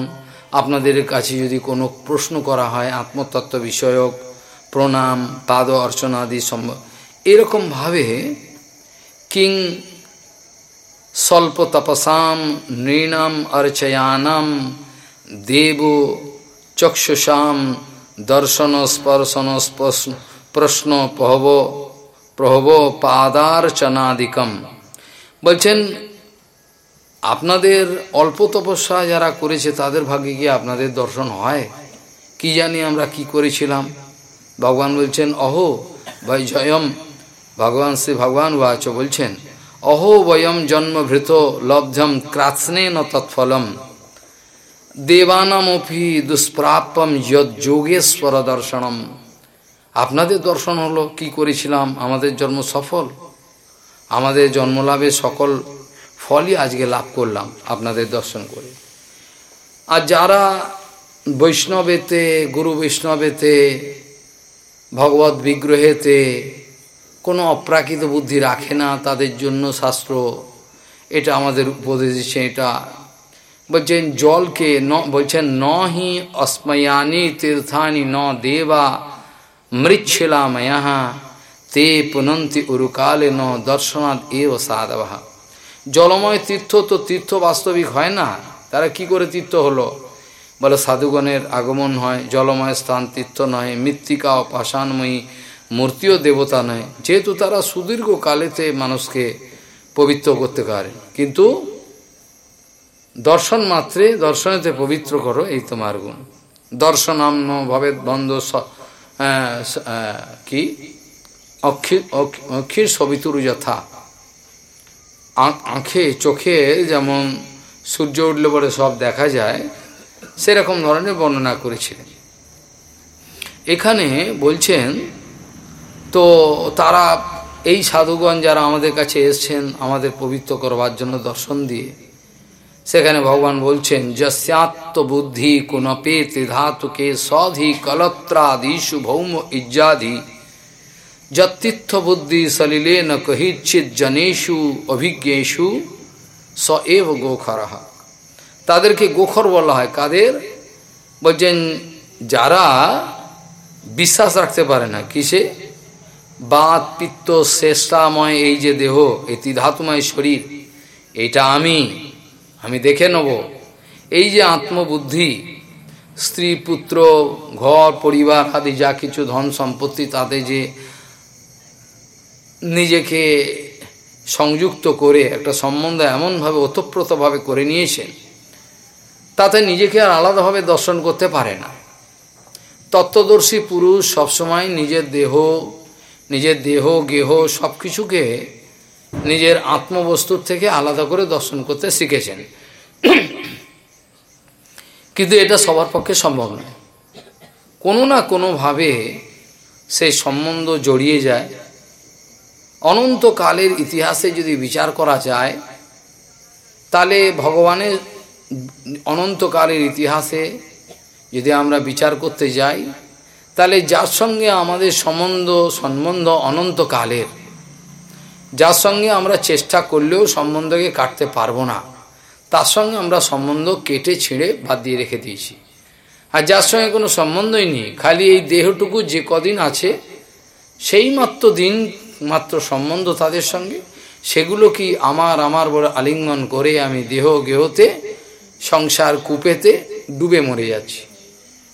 আপনাদের কাছে যদি কোনো প্রশ্ন করা হয়, আত্মতত্ত্ব বিষয়ক, প্রণাম, পাদ অর্চনাদি সম্ভব এরকমভাবে কিং স্বল্প তপসাম নৃণাম অর্চয়ানাম দেব চক্ষুষাম দর্শন স্পর্শন প্রশ্ন প্রহব প্রহব পাদার্চনাদিকম। বলছেন আপনাদের অল্প তপস্যা যারা করেছে, তাদের ভাগ্যে গিয়ে আপনাদের দর্শন হয়। কি জানি আমরা কি করেছিলাম? ভগবান বলছেন, অহো ভাই জয়ম। ভগবান শ্রী ভগবান বাচ বলছেন, অহো বয়ম জন্মভৃত লব্ধম ক্রাৎসনে ন তৎফলম। দেবানামপি দুষ্প্রাপ্যম যোগেশ্বর দর্শনম। আপনাদের দর্শন হলো, কি করেছিলাম? আমাদের জন্ম সফল। আমাদের জন্মলাভে সকল ফলই আজকে লাভ করলাম আপনাদের দর্শন করে। আর যারা বৈষ্ণবেতে, গুরু বৈষ্ণবেতে, ভগবত বিগ্রহেতে কোনো অপ্রাকৃত বুদ্ধি রাখে না, তাদের জন্য শাস্ত্র এটা আমাদের উপদেশ দিচ্ছে এটা বলছেন, জলকে ন, বলছেন, ন হি অস্ময়ানি তীর্থানি ন দেবা মৃচ্ছিলাময়া, তে পুনন্তি উরুকালে ন দর্শনাদ এও সাধবা। জলময় তীর্থ তো তীর্থ বাস্তবিক হয় না। তারা কি করে তীর্থ হলো? বলে, সাধুগণের আগমন হয়, জলময় স্থান তীর্থ নয় মৃত্তিকা ও পাষাণময়ী, মূর্তিও দেবতা নয়। যেহেতু তারা সুদীর্ঘ কালেতে মানুষকে পবিত্র করতে পারে। কিন্তু দর্শন মাত্রে, দর্শনেতে পবিত্র করো, এই তোমার গুণ দর্শনাম্ন ভবে বন্ধ কি? অক্ষির অক্ষির সবিতুর যথা। আঁখে চোখে যেমন সূর্য উঠলে পরে সব দেখা যায়, সেরকম ধরনের বর্ণনা করেছিলেন। এখানে বলছেন, তো তারা এই সাধুগণ যারা আমাদের কাছে এসছেন, আমাদের পবিত্র করবার জন্য দর্শন দিয়ে, সেখানে ভগবান বলছেন যস্যাত্ম বুদ্ধি কুনপে ত্রিধাতুকে সধি কলত্রাদিশু ভৌম ইজ্জাদি। যতীর্থ বুদ্ধি সলিলে ন কহিচ্ছিত জনেশু অভিজ্ঞেশু স এব গোখরহা। তাদেরকে গোখর বলা হয়। কাদের? বলছেন, যারা বিশ্বাস রাখতে পারে না, কিসে? বাত, পিত্ত, শ্রেষ্ঠাময়, এই যে দেহ, এই ধাতুময় শরীর এটা আমি আমি দেখে নেব। এই যে আত্মবুদ্ধি, স্ত্রী, পুত্র, ঘর, পরিবার আদি যা কিছু ধন সম্পত্তি তাতে যে নিজেকে সংযুক্ত করে, একটা সম্বন্ধ এমনভাবে ওতপ্রোতভাবে করে নিয়েছেন, তাতে নিজেকে আর আলাদাভাবে দর্শন করতে পারে না। তত্ত্বদর্শী পুরুষ সবসময় নিজের দেহ নিজের দেহ, গেহ সব কিছুকে নিজের আত্মবস্তুর থেকে আলাদা করে দর্শন করতে শিখেছেন। কিন্তু এটা সবার পক্ষে সম্ভব নয়। কোনো না কোনোভাবে সেই সম্বন্ধ জড়িয়ে যায় অনন্তকালের ইতিহাসে যদি বিচার করা যায়, তাহলে ভগবানের অনন্তকালের ইতিহাসে যদি আমরা বিচার করতে যাই, তাহলে যার সঙ্গে আমাদের সম্বন্ধ সম্বন্ধ অনন্তকালের, যার সঙ্গে আমরা চেষ্টা করলেও সম্বন্ধকে কাটতে পারব না, তার সঙ্গে আমরা সম্বন্ধ কেটে ছিঁড়ে বাদ দিয়ে রেখে দিয়েছি। আর যার সঙ্গে কোনো সম্বন্ধই নেই, খালি এই দেহটুকু যে কদিন আছে সেই মাত্র দিন মাত্র সম্বন্ধ তাদের সঙ্গে, সেগুলো কি আমার আমার বড় আলিঙ্গন করে আমি দেহ গেহতে, সংসার কূপেতে ডুবে মরে যাচ্ছি।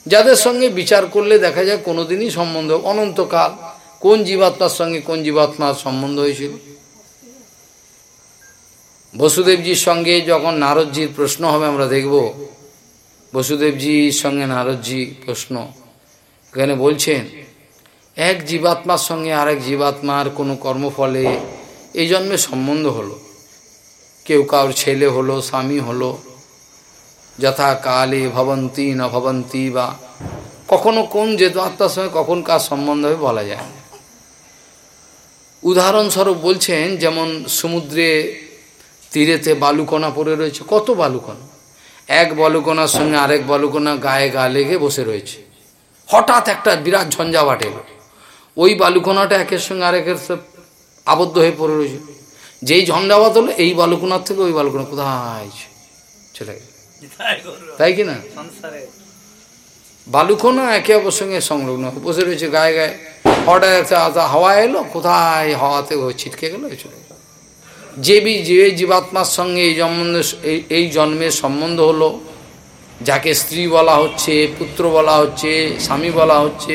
যাদের সঙ্গে বিচার করলে দেখা যায় কোনোদিনই সম্বন্ধ, অনন্তকাল কোন জীবাত্মার সঙ্গে কোন জীবাত্মার সম্বন্ধ হয়েছিল? বসুদেবজির সঙ্গে যখন নারদজির প্রশ্ন হবে আমরা দেখব। বসুদেবজির সঙ্গে নারদজি প্রশ্ন। এখানে বলছেন এক জীবাত্মার সঙ্গে আরেক জীবাত্মার কোনো কর্মফলে এই জন্মে সম্বন্ধ হলো। কেউ কারোর ছেলে হলো, স্বামী হলো যথা কালে ভবন্তী ন ভবন্তী বা কখনো কোন আত্মার সঙ্গে কখন কার সম্বন্ধ হবে বলা যায় না। উদাহরণস্বরূপ বলছেন, যেমন সমুদ্রে তীরেতে বালুকণা পড়ে রয়েছে, কত বালুকণা? এক বালুকণার সঙ্গে আরেক বালুকণা গায়ে গা লেগে বসে রয়েছে। হঠাৎ একটা বিরাট ঝঞ্ঝাবাট এলো। ওই বালুকোনাটা একের সঙ্গে আরেকের আবদ্ধ হয়ে পড়ে রয়েছে। যেই ঝঞ্ঝাবাত হলো এই বালুকোনার থেকে ওই বালুকোনা কোথায় চলে গেল। তাই কি না? বালুকোনা একে অপর সঙ্গে সংলগ্ন বসে রয়েছে গায়ে গায়ে। হঠাৎ হাওয়া এলো কোথায় হাওয়াতে ও ছিটকে গেল চলে যে বি যে জীবাত্মার সঙ্গে এই জন্ম এই জন্মের সম্বন্ধ হলো যাকে স্ত্রী বলা হচ্ছে পুত্র বলা হচ্ছে স্বামী বলা হচ্ছে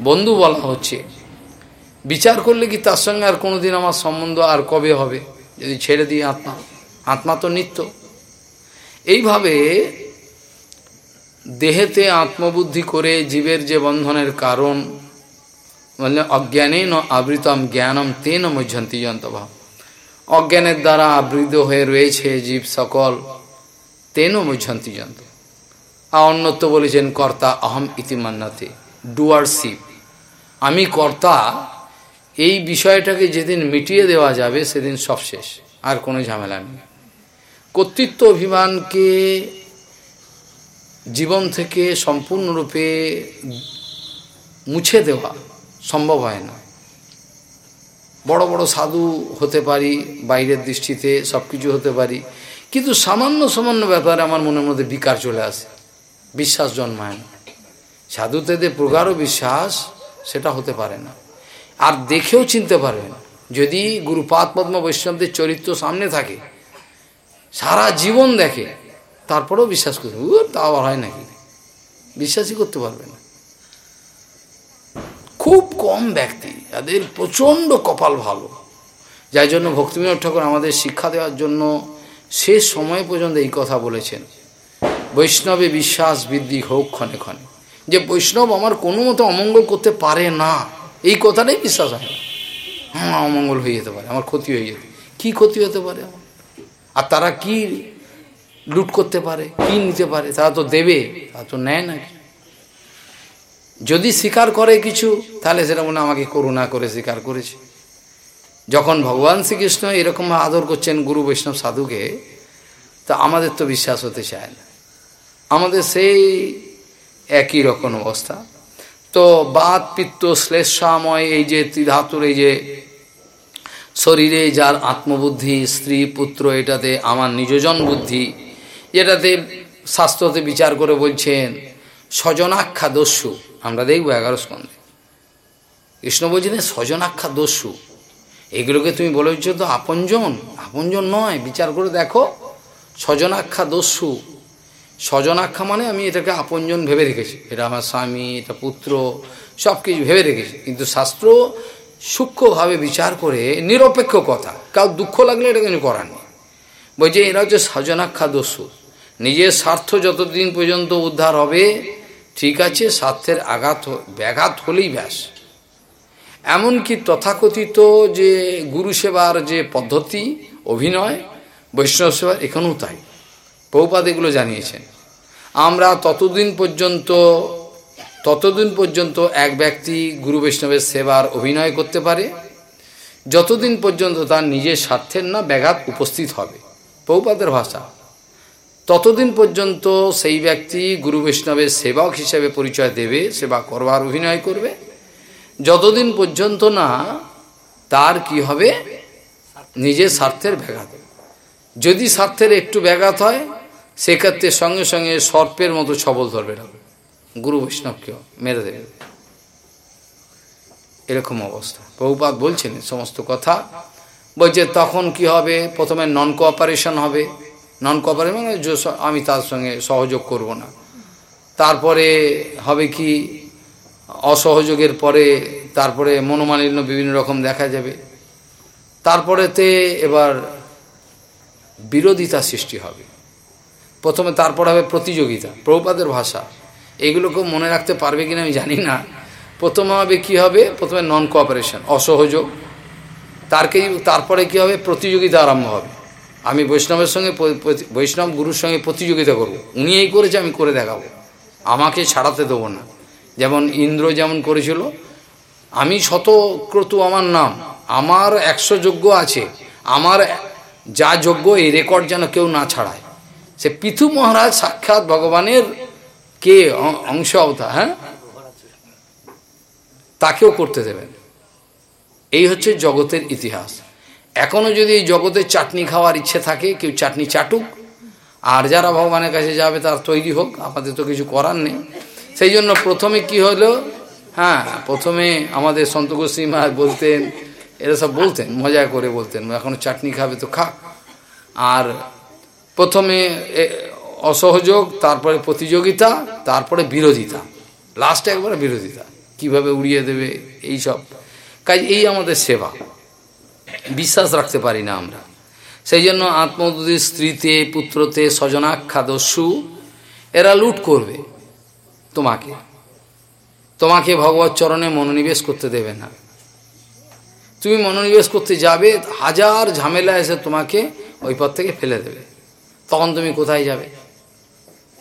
বন্ধু বলা হচ্ছে। বিচার করলে কি তার সঙ্গে আর কোনোদিন আমার সম্বন্ধ আর কবে হবে? যদি ছেড়ে দিই আত্মা। আত্মা তো নিত্য। এইভাবে দেহেতে আত্মবুদ্ধি করে জীবের যে বন্ধনের কারণ মানে অজ্ঞানে ন আবৃতম জ্ঞানম তেন মধ্যন্তি অজ্ঞানের দ্বারা আবৃত হয়ে রয়েছে জীব সকল, তেন মধ্যন্তি যন্ত। আর অন্যত্ব বলেছেন, কর্তা অহম ইতিমান্নাতে ডুয়ারশিপ। আমি কর্তা, এই বিষয়টাকে যেদিন মিটিয়ে দেওয়া যাবে সেদিন সব শেষ, আর কোনো ঝামেলা নেই। কর্তৃত্ব অভিমানকে জীবন থেকে সম্পূর্ণরূপে মুছে দেওয়া সম্ভব হয় না। বড় বড় সাধু হতে পারি, বাইরের দৃষ্টিতে সব কিছু হতে পারি, কিন্তু সামান্য সামান্য ব্যাপারে আমার মনের মধ্যে বিকার চলে আসে, বিশ্বাস জন্মায় না। সাধুতেদের প্রগাঢ় বিশ্বাস সেটা হতে পারে না। আর দেখেও চিনতে পারবে না যদি গুরুপাদ পদ্ম বৈষ্ণবদের চরিত্র সামনে থাকে, সারা জীবন দেখে, তারপরেও বিশ্বাস করতে ও তা আবার হয় নাকি? বিশ্বাসই করতে পারবে না। খুব কম ব্যক্তি, যাদের প্রচণ্ড কপাল ভালো, যার জন্য ভক্তিবিনোদ ঠাকুর আমাদের শিক্ষা দেওয়ার জন্য শেষ সময় পর্যন্ত এই কথা বলেছেন, বৈষ্ণবে বিশ্বাস বৃদ্ধি হোক ক্ষণে ক্ষণে। যে বৈষ্ণব আমার কোনো মতো অমঙ্গল করতে পারে না। এই কথাটাই বিশ্বাস হয়। হ্যাঁ অমঙ্গল হয়ে যেতে পারে, আমার ক্ষতি হয়ে যেতে কি ক্ষতি হতে পারে? আর তারা কি লুট করতে পারে, কি নিতে পারে? তারা তো দেবে, তারা তো নেয় না যদি স্বীকার করে কিছু, তাহলে সেটা মনে আমাকে করুণা করে স্বীকার করেছে। যখন ভগবান শ্রীকৃষ্ণ এরকম আদর করছেন গুরু বৈষ্ণব সাধুকে, তা আমাদের তো বিশ্বাস হতে চায় না। আমাদের সেই একই রকম অবস্থা। তো বাত, পিত্ত শ্লেষাময় এই যে ত্রিধাতুর, এই যে শরীরে যার আত্মবুদ্ধি, স্ত্রী, পুত্র, এটাতে আমার নিজজন বুদ্ধি যেটাতে শাস্ত্রতে বিচার করে বলছেন স্বজনাখ্যা দস্যু, আমরা দেখব এগারো স্কন্ধে। কৃষ্ণ বলছেন স্বজনাখ্যা দস্যু, এগুলোকে তুমি বলেছ তো আপনজন আপনজন নয়, বিচার করে দেখো স্বজনাখ্যা দস্যু স্বজনাখ্যা মানে আমি এটাকে আপনজন ভেবে রেখেছি। এটা আমার স্বামী, এটা পুত্র সব কিছু ভেবে রেখেছি। কিন্তু শাস্ত্র সূক্ষ্মভাবে বিচার করে নিরপেক্ষ কথা, কাউ দুঃখ লাগলে এটা কিন্তু করার নেই। বলছে, এরা হচ্ছে স্বজনাখ্যা দস্যু। নিজের স্বার্থ যতদিন পর্যন্ত উদ্ধার হবে, ঠিক আছে, স্বার্থের আঘাত ব্যাঘাত হলেই ব্যাস। এমনকি তথাকথিত যে গুরু সেবার যে পদ্ধতি, অভিনয়, বৈষ্ণব সেবার এখানেও তাই। বহুপাদ এগুলো জানিয়েছেন। আমরা ততদিন পর্যন্ত ততদিন পর্যন্ত এক ব্যক্তি গুরু বৈষ্ণবের সেবার অভিনয় করতে পারে, যতদিন পর্যন্ত তার নিজের স্বার্থের না ব্যাঘাত উপস্থিত হবে। পৌপাদের ভাষা। ততদিন পর্যন্ত সেই ব্যক্তি গুরু বৈষ্ণবের সেবক হিসেবে পরিচয় দেবে, সেবা করবার অভিনয় করবে। যতদিন পর্যন্ত না তার কি হবে? নিজের স্বার্থের ব্যাঘাত। যদি স্বার্থের একটু ব্যাঘাত হয় সেক্ষেত্রে সঙ্গে সঙ্গে সর্পের মতো ছবল ধরবে না। গুরু বৈষ্ণবকেও মেরে দেবে। এরকম অবস্থা। বহুপাত বলছেন সমস্ত কথা। বলছে, তখন কি হবে? প্রথমে নন কোঅপারেশন হবে নন কোঅপারেশন মানে আমি তার সঙ্গে সহযোগ করব না। তারপরে হবে কি? অসহযোগের পরে তারপরে মনোমালিন্য বিভিন্ন রকম দেখা যাবে। তারপরেতে এবার বিরোধিতা সৃষ্টি হবে। প্রথমে তারপর হবে প্রতিযোগিতা, প্রভুপাদের ভাষা। এগুলোকেও মনে রাখতে পারবে কিনা আমি জানি না। প্রথমে হবে কি হবে? প্রথমে নন কোঅপারেশন অসহযোগ তারকেই তারপরে কি হবে? প্রতিযোগিতা আরম্ভ হবে। আমি বৈষ্ণবের সঙ্গে বৈষ্ণব গুরুর সঙ্গে প্রতিযোগিতা করব। উনি এই করেছে, আমি করে দেখাবো। আমাকে ছাড়াতে দেবো না। যেমন ইন্দ্র যেমন করেছিল, আমি শত ক্রতু আমার নাম, আমার একশো যোগ্য আছে। আমার যা যোগ্য এই রেকর্ড যেন কেউ না ছাড়ায়। সে পিথু মহারাজ সাক্ষাৎ ভগবানের কে অংশ অবতার হ্যাঁ? তাকেও করতে দেবেন। এই হচ্ছে জগতের ইতিহাস। এখনও যদি এই জগতের চাটনি খাওয়ার ইচ্ছে থাকে, কেউ চাটনি চাটুক, আর যারা ভগবানের কাছে যাবে, তার তৈরি হোক, আমাদের তো কিছু করার নেই। সেই জন্য প্রথমে কি হলো? হ্যাঁ প্রথমে আমাদের সন্ত গোস্বী বলতেন, এরা সব বলতেন, মজা করে বলতেন, এখন চাটনি খাবে তো খাক আর প্রথমে অসহযোগ, তারপরে প্রতিযোগিতা, তারপরে বিরোধিতা। লাস্টে একবারে বিরোধিতা। কীভাবে উড়িয়ে দেবে, এই সব। কাজ এই আমাদের সেবা। বিশ্বাস রাখতে পারি না আমরা। সেই জন্য আত্মদুদি স্ত্রীতে, পুত্রতে স্বজনাখ্যাদস্যু এরা লুট করবে তোমাকে। তোমাকে ভগবত চরণে মনোনিবেশ করতে দেবে না। তুমি মনোনিবেশ করতে যাবে, হাজার ঝামেলা এসে তোমাকে ওই পথ থেকে ফেলে দেবে। তখন তুমি কোথায় যাবে?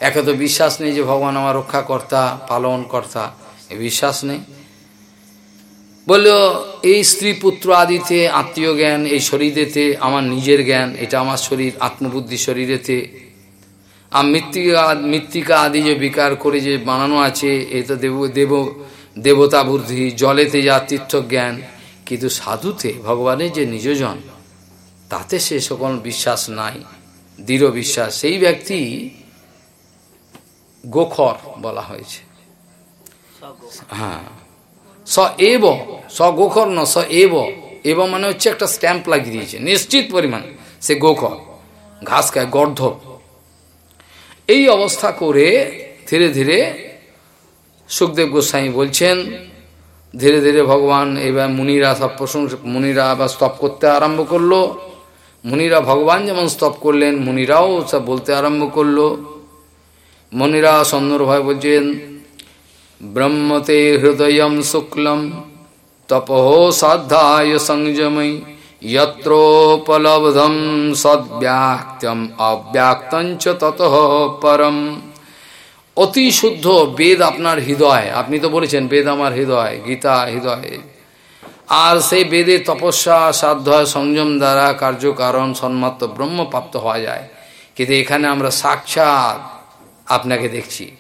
একে তো বিশ্বাস নেই যে ভগবান আমার রক্ষাকর্তা পালন কর্তা এ বিশ্বাস নেই। বলল, এই স্ত্রী পুত্র আদিতে, আত্মীয় জ্ঞান, এই শরীরেতে, আমার নিজের জ্ঞান, এটা আমার শরীর, আত্মবুদ্ধি শরীরেতে। আর মৃত্তিকা মৃত্তিকা আদি যে বিকার করে যে বানানো আছে, এ তো দেব দেব, দেবতা বুদ্ধি, জলেতে যা তীর্থ জ্ঞান কিন্তু সাধুতে ভগবানের যে নিজজন তাতে সে সকল বিশ্বাস নাই। দৃঢ় বিশ্বাস। সেই ব্যক্তি গোখর বলা হয়েছে। হ্যাঁ। স এব, স গোখর ন, স এব। এব মানে হচ্ছে একটা স্ট্যাম্প লাগিয়ে দিয়েছে। নিশ্চিত পরিমাণ সে গোখর। ঘাস খায়, গর্ধ। এই অবস্থা করে ধীরে ধীরে সুখদেব গোস্বামী বলছেন, ধীরে ধীরে ভগবান এবার মুনিরা সব প্রশংসা মুনিরা আবার স্তপ করতে আরম্ভ করল। মুনিরা ভগবান যেমন স্তপ করলেন মুনিরাও সব বলতে আরম্ভ করলো মুনিরা সুন্দরভাবে বলছেন ব্রহ্মতে হৃদয় শুক্লম তপহ সাধ্যায় সংযমই यत्रोपलब्धम सद्व्याक्तम অব্যাক্তঞ্চ তত পরম অতি শুদ্ধ বেদ আপনার হৃদয় আপনি তো বলেছেন বেদ আমার হৃদয় গীতা হৃদয় আর সেই বেদে তপস্যা সাধ্য সংযম দ্বারা কার্যকারণ সন্মাত্র ব্রহ্ম প্রাপ্ত হওয়া যায়। কিন্তু এখানে আমরা সাক্ষাৎ আপনাকে দেখছি।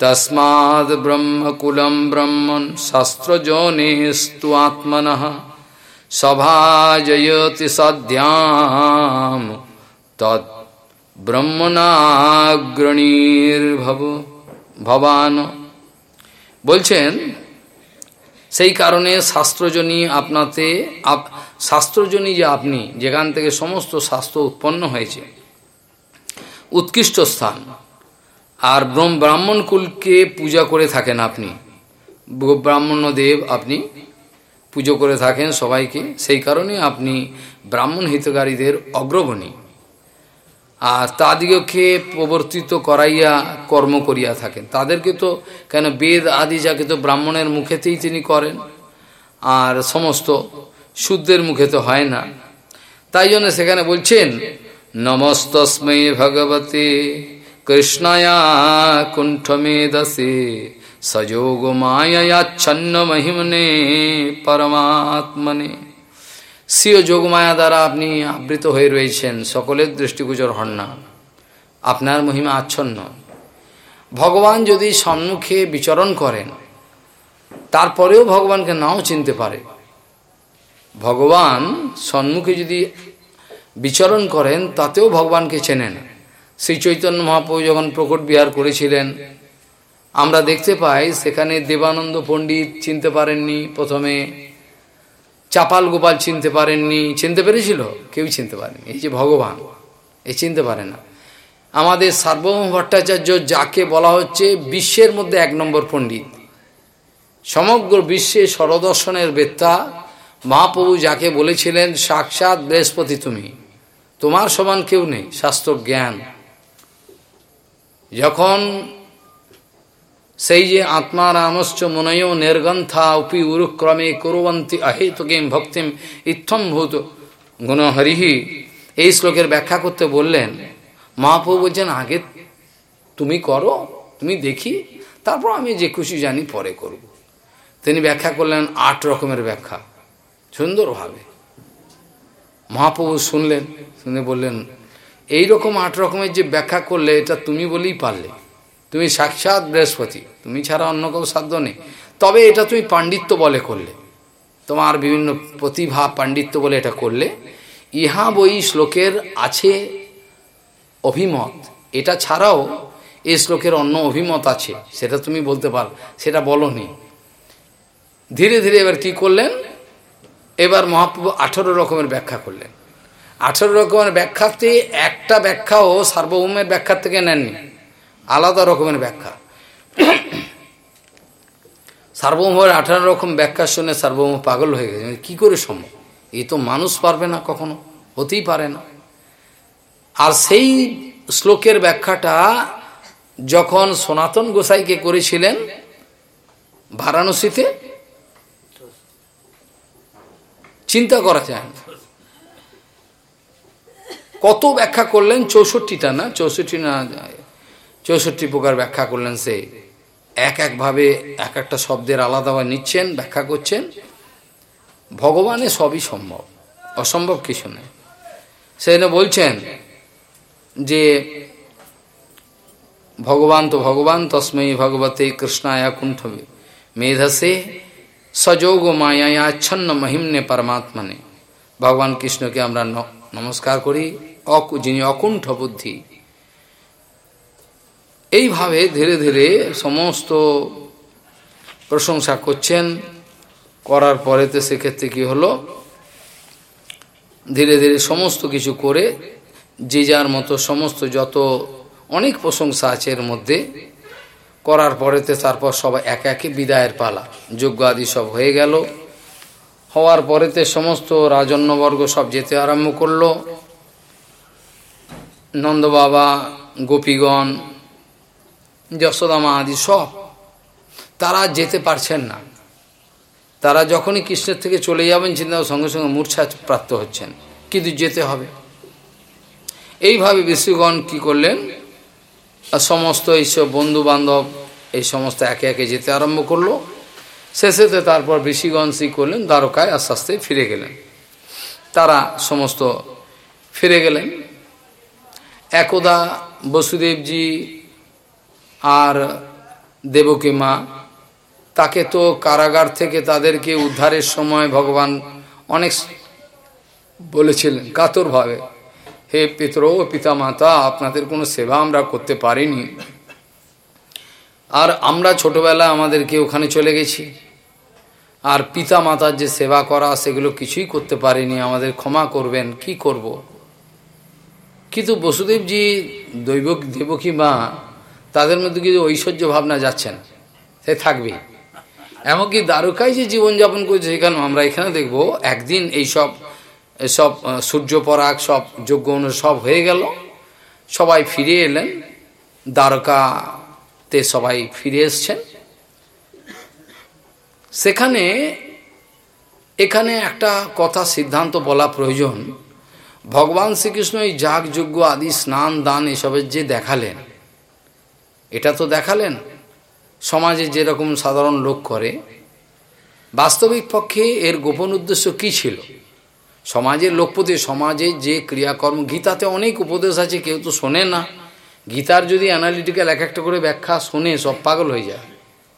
তসমাদ ব্রহ্মকুলম ব্রহ্মণ শাস্ত্রজনেস্তু আত্মনঃ সভাজয়তি সদ্যাম তৎ ব্রহ্মণাগ্রণীর্ভব ভবান। বলছেন সেই কারণে শাস্ত্রজনী আপনাতে শাস্ত্রজনী যে আপনি, যেখান থেকে সমস্ত শাস্ত্র উৎপন্ন হয়েছে উৎকৃষ্ট স্থান আর ব্রাহ্মণ কুলকে পূজা করে থাকেন আপনি। ব্রাহ্মণ্যদেব আপনি পুজো করে থাকেন সবাইকে। সেই কারণে আপনি ব্রাহ্মণ হিতকারীদের অগ্রগণী। আর তাদিগকে প্রবর্তিত করাইয়া কর্ম করিয়া থাকেন। তাদেরকে তো কেন বেদ আদি যাকে তো ব্রাহ্মণের মুখেতেই তিনি করেন, আর সমস্ত শুদ্ধের মুখে তো হয় না। তাই জন্য সেখানে বলছেন, নমস্তস্মৈ ভগবতে কৃষ্ণয়া কুণ্ঠমেদসে সযোগ মায়াচ্ছন্ন মহিমনে পরমাত্মনে। স্বীয় যোগমায়া দ্বারা আপনি আবৃত হয়ে রয়েছেন, সকলের দৃষ্টিগোচর হন না। আপনার মহিমা আচ্ছন্ন। ভগবান যদি সম্মুখে বিচরণ করেন, তারপরেও ভগবানকে নাও চিনতে পারে। ভগবান সম্মুখে যদি বিচরণ করেন, তাতেও ভগবানকে চেনেন। শ্রী চৈতন্য মহাপ্রভু যখন প্রকট বিহার করেছিলেন, আমরা দেখতে পাই সেখানে দেবানন্দ পণ্ডিত চিনতে পারেননি প্রথমে। চাপাল গোপাল চিনতে পারেননি। চিনতে পেরেছিল? কেউ চিনতে পারেনি। এই যে ভগবান, এ চিনতে পারে না। আমাদের সার্বভৌম ভট্টাচার্য যাকে বলা হচ্ছে বিশ্বের মধ্যে এক নম্বর পণ্ডিত। সমগ্র বিশ্বে সরদর্শনের বেত্তা মহাপ্রভু যাকে বলেছিলেন, সাক্ষাৎ বৃহস্পতি তুমি। তোমার সমান কেউ নেই, শাস্ত্র জ্ঞান। যখন সেই যে আত্মারামশ্চ মনয় নির্গন্থা উপি উরুক্রমে কুরবন্তী অহেতুকিম ভক্তিম ইত্থম গুণহরিহি এই শ্লোকের ব্যাখ্যা করতে বললেন, মহাপ্রভু বলছেন, আগে তুমি করো, তুমি দেখি, তারপর আমি যে খুশি জানি পরে করব। তিনি ব্যাখ্যা করলেন, আট রকমের ব্যাখ্যা, সুন্দরভাবে। মহাপ্রভু শুনলেন, শুনে বললেন এই রকম আট রকমের যে ব্যাখ্যা করলে, এটা তুমি বলেই পারলে। তুমি সাক্ষাৎ বৃহস্পতি, তুমি ছাড়া অন্য কেউ সাধ্য নেই। তবে এটা তুমি পাণ্ডিত্য বলে করলে। তোমার বিভিন্ন প্রতিভা পাণ্ডিত্য বলে এটা করলে। ইহা বই শ্লোকের আছে অভিমত। এটা ছাড়াও এই শ্লোকের অন্য অভিমত আছে, সেটা তুমি বলতে পার, সেটা বলনি। ধীরে ধীরে এবার কি করলেন? এবার মহাপ্রভু আঠেরো রকমের ব্যাখ্যা করলেন। আঠেরো রকমের ব্যাখ্যাতে একটা ব্যাখ্যাও সার্বভৌমের ব্যাখ্যা থেকে নেননি। আলাদা রকমের ব্যাখ্যা। সার্বভৌমের আঠারো রকম ব্যাখ্যা শুনে সার্বভৌম পাগল হয়ে গেছে। কি করে সম্ভব? এ তো মানুষ পারবে না কখনো, হতেই পারে না। আর সেই শ্লোকের ব্যাখ্যাটা যখন সনাতন গোসাইকে করেছিলেন, বারাণসীতে, চিন্তা করা যায় না। কত ব্যাখ্যা করলেন? চৌষট্টিটা না? চৌষট্টি না চৌষট্টি প্রকার ব্যাখ্যা করলেন সে। এক একভাবে এক একটা শব্দের আলাদাভাবে নিচ্ছেন, ব্যাখ্যা করছেন। ভগবানে সবই সম্ভব। অসম্ভব কিছু নেই সেখানে বলছেন যে, ভগবান তো ভগবান তসময়ী ভগবতে কৃষ্ণায়া কুণ্ঠ মেধসে সযোগ মায়া আচ্ছন্ন মহিমনে পরমাত্মনে। ভগবান কৃষ্ণকে আমরা নমস্কার করি। যিনি অকুণ্ঠ বুদ্ধি এইভাবে ধীরে ধীরে সমস্ত প্রশংসা করছেন। করার পরেতে সেক্ষেত্রে কি হলো? ধীরে ধীরে সমস্ত কিছু করে যে যার মতো সমস্ত যত অনেক প্রশংসা আছে এর মধ্যে, করার পরেতে তারপর সবাই একে একে বিদায়ের পালা। যোগ্য আদি সব হয়ে গেল। হওয়ার পরেতে সমস্ত রাজন্যবর্গ সব যেতে আরম্ভ করল। নন্দ বাবা, গোপীগণ যশোদামা আদি সব। তারা যেতে পারছেন না। তারা যখনই কৃষ্ণের থেকে চলে যাবেন চিন্তা সঙ্গে সঙ্গে মূর্ছা প্রাপ্ত হচ্ছেন। কিন্তু যেতে হবে। এইভাবে বিশ্বগণ কি করলেন? সমস্ত এইসব বন্ধু বান্ধব এই সমস্ত একে একে যেতে আরম্ভ করল। শেষেতে তারপর ঋষিগণ সি করলেন? দ্বারকায় আস্তে আস্তে ফিরে গেলেন। তারা সমস্ত ফিরে গেলেন। একদা বসুদেবজি আর দেবকী মা, তাকে তো কারাগার থেকে তাদেরকে উদ্ধারের সময় ভগবান অনেক বলেছিলেন, কাতরভাবে, হে পিতর পিতা মাতা আপনাদের কোনো সেবা আমরা করতে পারিনি আর আমরা ছোটবেলা আমাদেরকে ওখানে চলে গেছি আর পিতা মাতার যে সেবা করা, সেগুলো কিছুই করতে পারিনি, আমাদের ক্ষমা করবেন, কি করব। কিন্তু বসুদেবজি দৈব দেবকী মা তাদের মধ্যে কিছু ঐশ্বর্য ভাবনা যাচ্ছে না? সে থাকবেই এমনকি দ্বারকায় যে জীবনযাপন করছে সেখানে আমরা এখানে দেখব, একদিন এই সব সব সূর্য পরাগ সব যোগ্য সব হয়ে গেল। সবাই ফিরে এলেন। দ্বারকাতে সবাই ফিরে এসছেন। সেখানে, এখানে একটা কথা সিদ্ধান্ত বলা প্রয়োজন। ভগবান শ্রীকৃষ্ণ এই যাগযজ্ঞ আদি স্নান দান এসবের যে দেখালেন এটা তো দেখালেন। সমাজে যেরকম সাধারণ লোক করে, বাস্তবিক পক্ষে এর গোপন উদ্দেশ্য কি ছিল? সমাজের লোকপতি সমাজে যে ক্রিয়াকর্ম, গীতাতে অনেক উপদেশ আছে, কেউ তো শোনে না। গীতার যদি অ্যানালিটিক্যাল এক একটা করে ব্যাখ্যা শোনে, সব পাগল হয়ে যায়।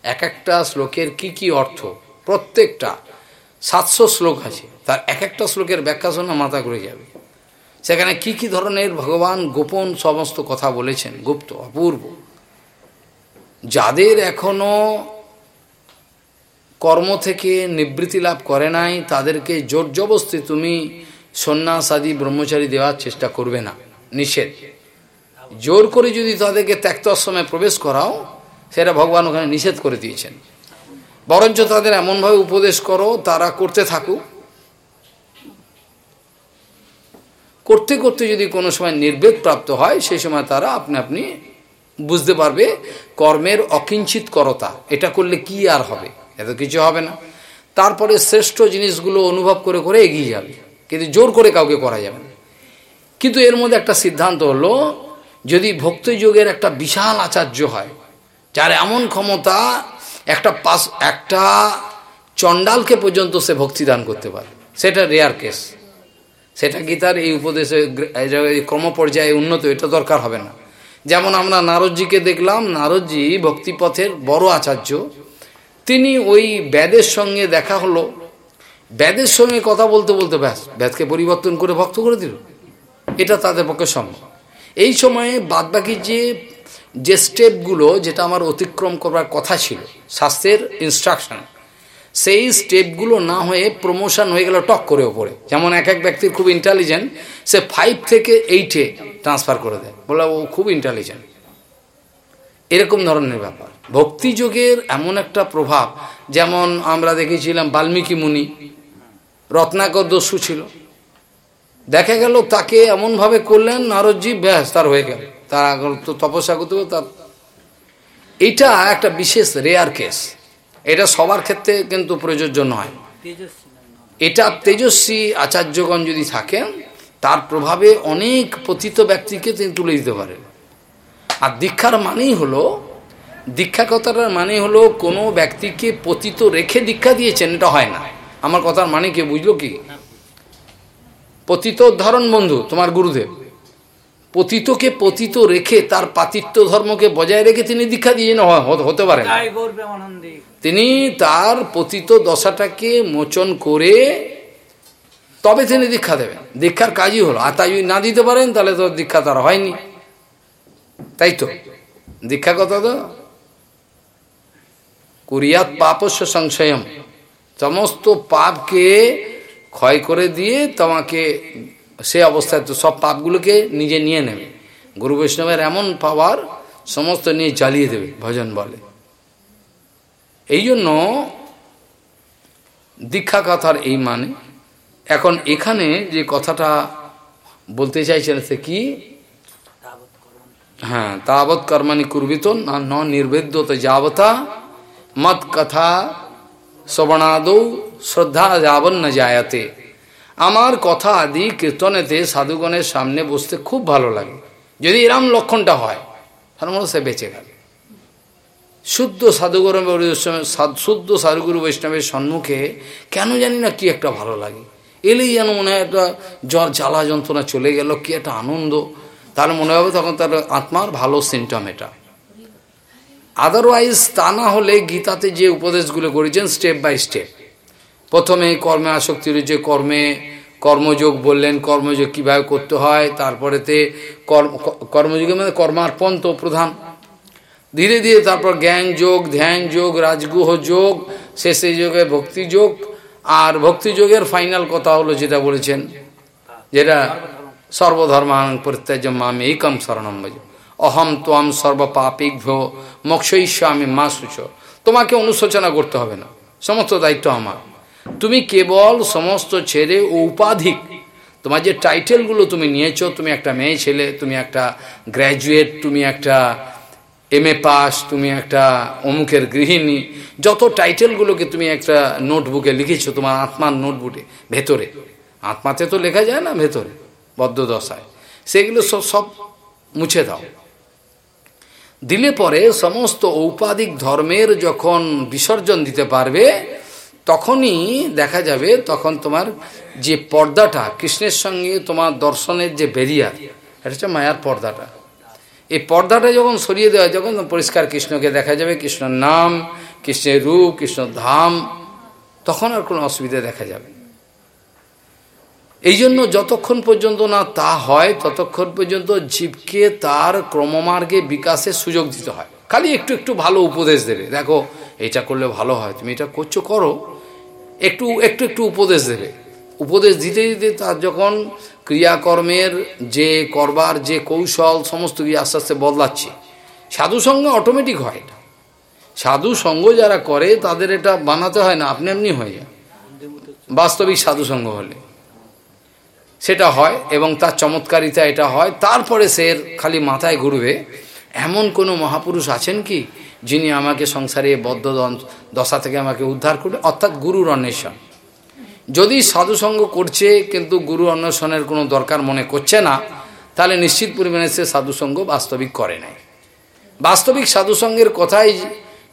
এক একটা শ্লোকের কি কি অর্থ? প্রত্যেকটা। সাতশো শ্লোক আছে, তার এক একটা শ্লোকের ব্যাখ্যা শোনা মাথা ঘুরে যাবে। সেখানে কি কি ধরনের ভগবান গোপন সমস্ত কথা বলেছেন, গুপ্ত, অপূর্ব। যাদের এখনও কর্ম থেকে নিবৃত্তি লাভ করে নাই, তাদেরকে জোর জবস্তি তুমি সন্ন্যাস আদি ব্রহ্মচারী দেওয়ার চেষ্টা করবে না। নিষেধ। জোর করে যদি তাদেরকে ত্যাক্ত আশ্রমে প্রবেশ করাও, সেটা ভগবান ওখানে নিষেধ করে দিয়েছেন। বরঞ্চ তাদের এমনভাবে উপদেশ করো, তারা করতে থাকুক। করতে করতে যদি কোনো সময় নির্বেদ প্রাপ্ত হয় সেই সময় তারা আপনি আপনি বুঝতে পারবে কর্মের অকিঞ্চিত করতা। এটা করলে কি আর হবে? এত কিছু হবে না। তারপরে শ্রেষ্ঠ জিনিসগুলো অনুভব করে করে এগিয়ে যাবে। কিন্তু জোর করে কাউকে করা যাবে না। কিন্তু এর মধ্যে একটা সিদ্ধান্ত হলো, যদি ভক্তিযোগের একটা বিশাল আচার্য হয়, যার এমন ক্ষমতা, একটা পাস, একটা চণ্ডালকে পর্যন্ত সে ভক্তিদান করতে পারে। সেটা রেয়ার কেস সেটা গীতার এই উপদেশে ক্রমপর্যায়ে উন্নত, এটা দরকার হবে না। যেমন আমরা নারদজিকে দেখলাম, নারদজি ভক্তিপথের বড় আচার্য। তিনি ওই ব্যাদের সঙ্গে দেখা হলো। ব্যাদের সঙ্গে কথা বলতে বলতে ব্যাস, ব্যাদকে পরিবর্তন করে ভক্ত করে দিল। এটা তাদের পক্ষে সম্ভব। এই সময়ে বাদবাকি যে যে স্টেপগুলো যেটা আমার অতিক্রম করবার কথা ছিল, শাস্ত্রের ইনস্ট্রাকশন সেই স্টেপগুলো না হয়ে প্রমোশন হয়ে গেল টক করে ওপরে। যেমন এক এক ব্যক্তির খুব ইন্টেলিজেন্ট সে ফাইভ থেকে এইটে ট্রান্সফার করে দেয়। বলে ও খুব ইন্টেলিজেন্ট এরকম ধরনের ব্যাপার। ভক্তিযোগের এমন একটা প্রভাব, যেমন আমরা দেখেছিলাম বাল্মীকি মুনি, রত্নাকর দস্যু ছিল। দেখা গেল তাকে এমনভাবে করলেন, নারদজি, ব্যাস, তার হয়ে গেল। তার তপস্যা করতে তার এটা একটা বিশেষ রেয়ার কেস এটা সবার ক্ষেত্রে কিন্তু প্রযোজ্য নয়। এটা তেজস্বী আচার্যগণ যদি থাকেন তার প্রভাবে অনেক পতিত ব্যক্তিকে তিনি তুলে দিতে পারেন। আর দীক্ষার মানেই হলো দীক্ষা কথাটার মানে হলো কোনো ব্যক্তিকে পতিত রেখে দীক্ষা দিয়েছেন এটা হয় না। আমার কথার মানে কে বুঝলো কি? পতিত ধরন বন্ধু তোমার গুরুদেব। পতিতকে পতিত রেখে তার পাতিত্ব ধর্মকে বজায় রেখে তিনি দীক্ষা দিয়ে হতে পারেন তিনি তার পতিত দশাটাকে মোচন করে তবে তিনি দীক্ষা দেবেন। দীক্ষার কাজই হলো, আর তাই না দিতে পারেন, তাহলে তো দীক্ষা তার হয়নি। তাই তো? দীক্ষা কথা তো? কুরিয়াত পাপস্য সংশয়ম। সমস্ত পাপকে ক্ষয় করে দিয়ে তোমাকে সে অবস্থায় তো সব পাপগুলোকে নিজে নিয়ে নেবে। গুরু বৈষ্ণবের এমন পাওয়ার সমস্ত নিয়ে জ্বালিয়ে দেবে, ভজন বলে। এই জন্য দীক্ষা কথার এই মানে এখন এখানে যে কথাটা বলতে চাইছেন সে কি? হ্যাঁ তাবৎ কর্মানি কুর্বিত না নির্বেদ্যত যাবতা মত কথা শ্রবণাদৌ শ্রদ্ধা যাবন না যায়াতে। আমার কথা আদি কীর্তনেতে সাধুগণের সামনে বসতে খুব ভালো লাগে। যদি এরম লক্ষণটা হয় তার মনে সে বেঁচে গেল। শুদ্ধ সাধুগুরু শুদ্ধ সাধুগুরু বৈষ্ণবের সম্মুখে কেন জানি না কি একটা ভালো লাগে। এলেই যেন মনে হয় একটা জ্বর, জ্বালা যন্ত্রণা চলে গেল, কি একটা আনন্দ। তার মনে হবে তখন তার আত্মার ভালো সিমটম এটা। আদারওয়াইজ তা না হলে গীতাতে যে উপদেশগুলো করেছেন স্টেপ বাই স্টেপ প্রথমে কর্মে আসক্তির যে কর্মে কর্মযোগ বললেন, কর্মযোগ কীভাবে করতে হয়, তারপরেতে কর্ম কর্মযোগের মধ্যে কর্মার্পণ তো প্রধান। ধীরে ধীরে তারপর জ্ঞান যোগ, ধ্যান যোগ, রাজগুহ যোগ, শেষে যোগে ভক্তি যোগ, আর ভক্তি যোগের ফাইনাল কথা হলো যেটা বলেছেন, যেটা সর্বধর্মাং পরিত্যাজ্য মাম একম শরণম ভজ। অহম তোয়াম ভ্য মোক্ষইস্বামী মা সুচ। তোমাকে অনুশোচনা করতে হবে না, সমস্ত দায়িত্ব আমার। তুমি কেবল সমস্ত ছেড়ে উপাধিক, তোমার যে টাইটেলগুলো তুমি নিয়েছো, তুমি একটা মেয়ে ছেলে, তুমি একটা গ্র্যাজুয়েট তুমি একটা এম এ পাস তুমি একটা অমুকের গৃহিণী। যত টাইটেলগুলোকে তুমি একটা নোটবুকে লিখেছো, তোমার আত্মার নোটবুকে, ভেতরে। আত্মাতে তো লেখা যায় না ভেতরে, বদ্ধদশায়। সেগুলো সব সব মুছে দাও। দিলে পরে সমস্ত ঔপাধিক ধর্মের যখন বিসর্জন দিতে পারবে, তখনই দেখা যাবে, তখন তোমার যে পর্দাটা, কৃষ্ণের সঙ্গে তোমার দর্শনের যে বেরিয়ার এটা হচ্ছে মায়ার পর্দাটা। এই পর্দাটা যখন সরিয়ে দেওয়া যখন পরিষ্কার কৃষ্ণকে দেখা যাবে, কৃষ্ণর নাম, কৃষ্ণের রূপ, কৃষ্ণর ধাম, তখন আর কোনো অসুবিধা দেখা যাবে এই জন্য যতক্ষণ পর্যন্ত না তা হয়, ততক্ষণ পর্যন্ত জীবকে তার ক্রমমার্গে বিকাশের সুযোগ দিতে হয়। খালি একটু একটু ভালো উপদেশ দেবে। দেখো, এটা করলে ভালো হয়, তুমি এটা করছ, করো। একটু একটু একটু উপদেশ দেবে। উপদেশ দিতে দিতে তার যখন ক্রিয়াকর্মের যে করবার, যে কৌশল, সমস্ত কিছু আস্তে আস্তে বদলাচ্ছে। সাধুসঙ্গ অটোমেটিক হয় এটা। সাধু সঙ্গ যারা করে, তাদের এটা বানাতে হয় না, আপনি আপনি হয়ে যায় বাস্তবিক সাধুসঙ্গ হলে। সেটা হয় এবং তার চমৎকারিতা এটা হয়। তারপরে সে খালি মাথায় ঘুরবে। এমন কোনো মহাপুরুষ আছেন কি, যিনি আমাকে সংসারে বদ্ধ দশা থেকে আমাকে উদ্ধার করবে অর্থাৎ গুরুর অন্বেষণ। যদি সাধুসঙ্গ করছে, কিন্তু গুরু অন্বেষণের কোনো দরকার মনে করছে না, তাহলে নিশ্চিত পরিমাণে সে সাধুসঙ্গ বাস্তবিক করে নাই। বাস্তবিক সাধুসঙ্গের কথাই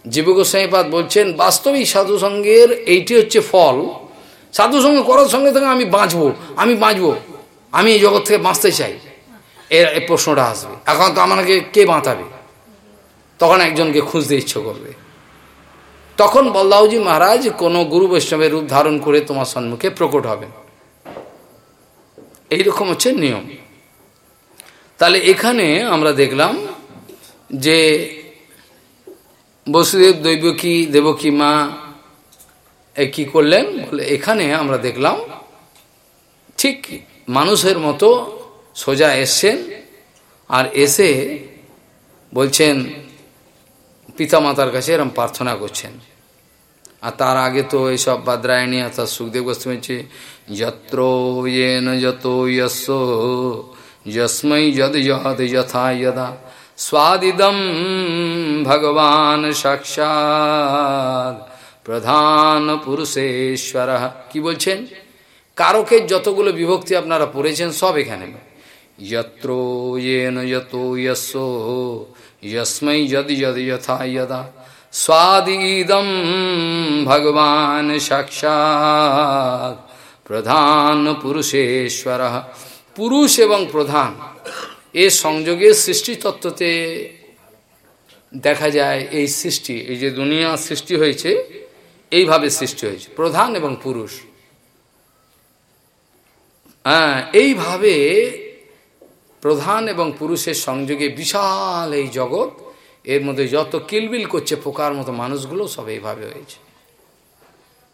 জীবগোস্বাইপাদ বলছেন, বাস্তবিক সাধুসঙ্গের এইটি হচ্ছে ফল। সাধুসঙ্গ করার সঙ্গে সঙ্গে আমি বাঁচবো আমি বাঁচবো, আমি এই জগৎ থেকে বাঁচতে চাই। এর প্রশ্নটা আসবে। এখন তো আমাকে কে বাঁচাবে? তখন একজনকে খুঁজতে ইচ্ছে করবে। তখন বল্লাউজি মহারাজ কোনো গুরু বৈষ্ণবের রূপ ধারণ করে তোমার সম্মুখে প্রকট হবেন। এইরকম হচ্ছে নিয়ম। তাহলে এখানে আমরা দেখলাম যে বসুদেব দৈবকী দেবকী মা কি করলেন? বলে এখানে আমরা দেখলাম ঠিক মানুষের মতো সোজা এসছেন আর এসে বলছেন পিতামাতার কাছে এরম প্রার্থনা করছেন। আর তার আগে তো এইসব বাদ্রায়ণী অর্থাৎ সুখদেব গোস্বামী হচ্ছে যত্র ইয়েন যত যস্য যস্মৈ যদ যদ যথা যদা, স্বাদিদম ভগবান সাক্ষাৎ প্রধান পুরুষেশ্বর। কি বলছেন? কারকের যতগুলো বিভক্তি আপনারা পড়েছেন সব এখানে। যত্র ইয়েন যত যস্য যস্মৈ যদি যদি যথা যদা স্বাদিদম ভগবান সাক্ষাৎ প্রধান পুরুষেশ্বর পুরুষ এবং প্রধান এ সংযোগে সৃষ্টি তত্ত্বতে দেখা যায়, এই সৃষ্টি, এই যে দুনিয়া সৃষ্টি হয়েছে, এইভাবে সৃষ্টি হয়েছে। প্রধান এবং পুরুষ। হ্যাঁ এইভাবে প্রধান এবং পুরুষের সংযোগে বিশাল এই জগৎ। এর মধ্যে যত কিলবিল করছে পোকার মতো মানুষগুলো সব এইভাবে হয়েছে।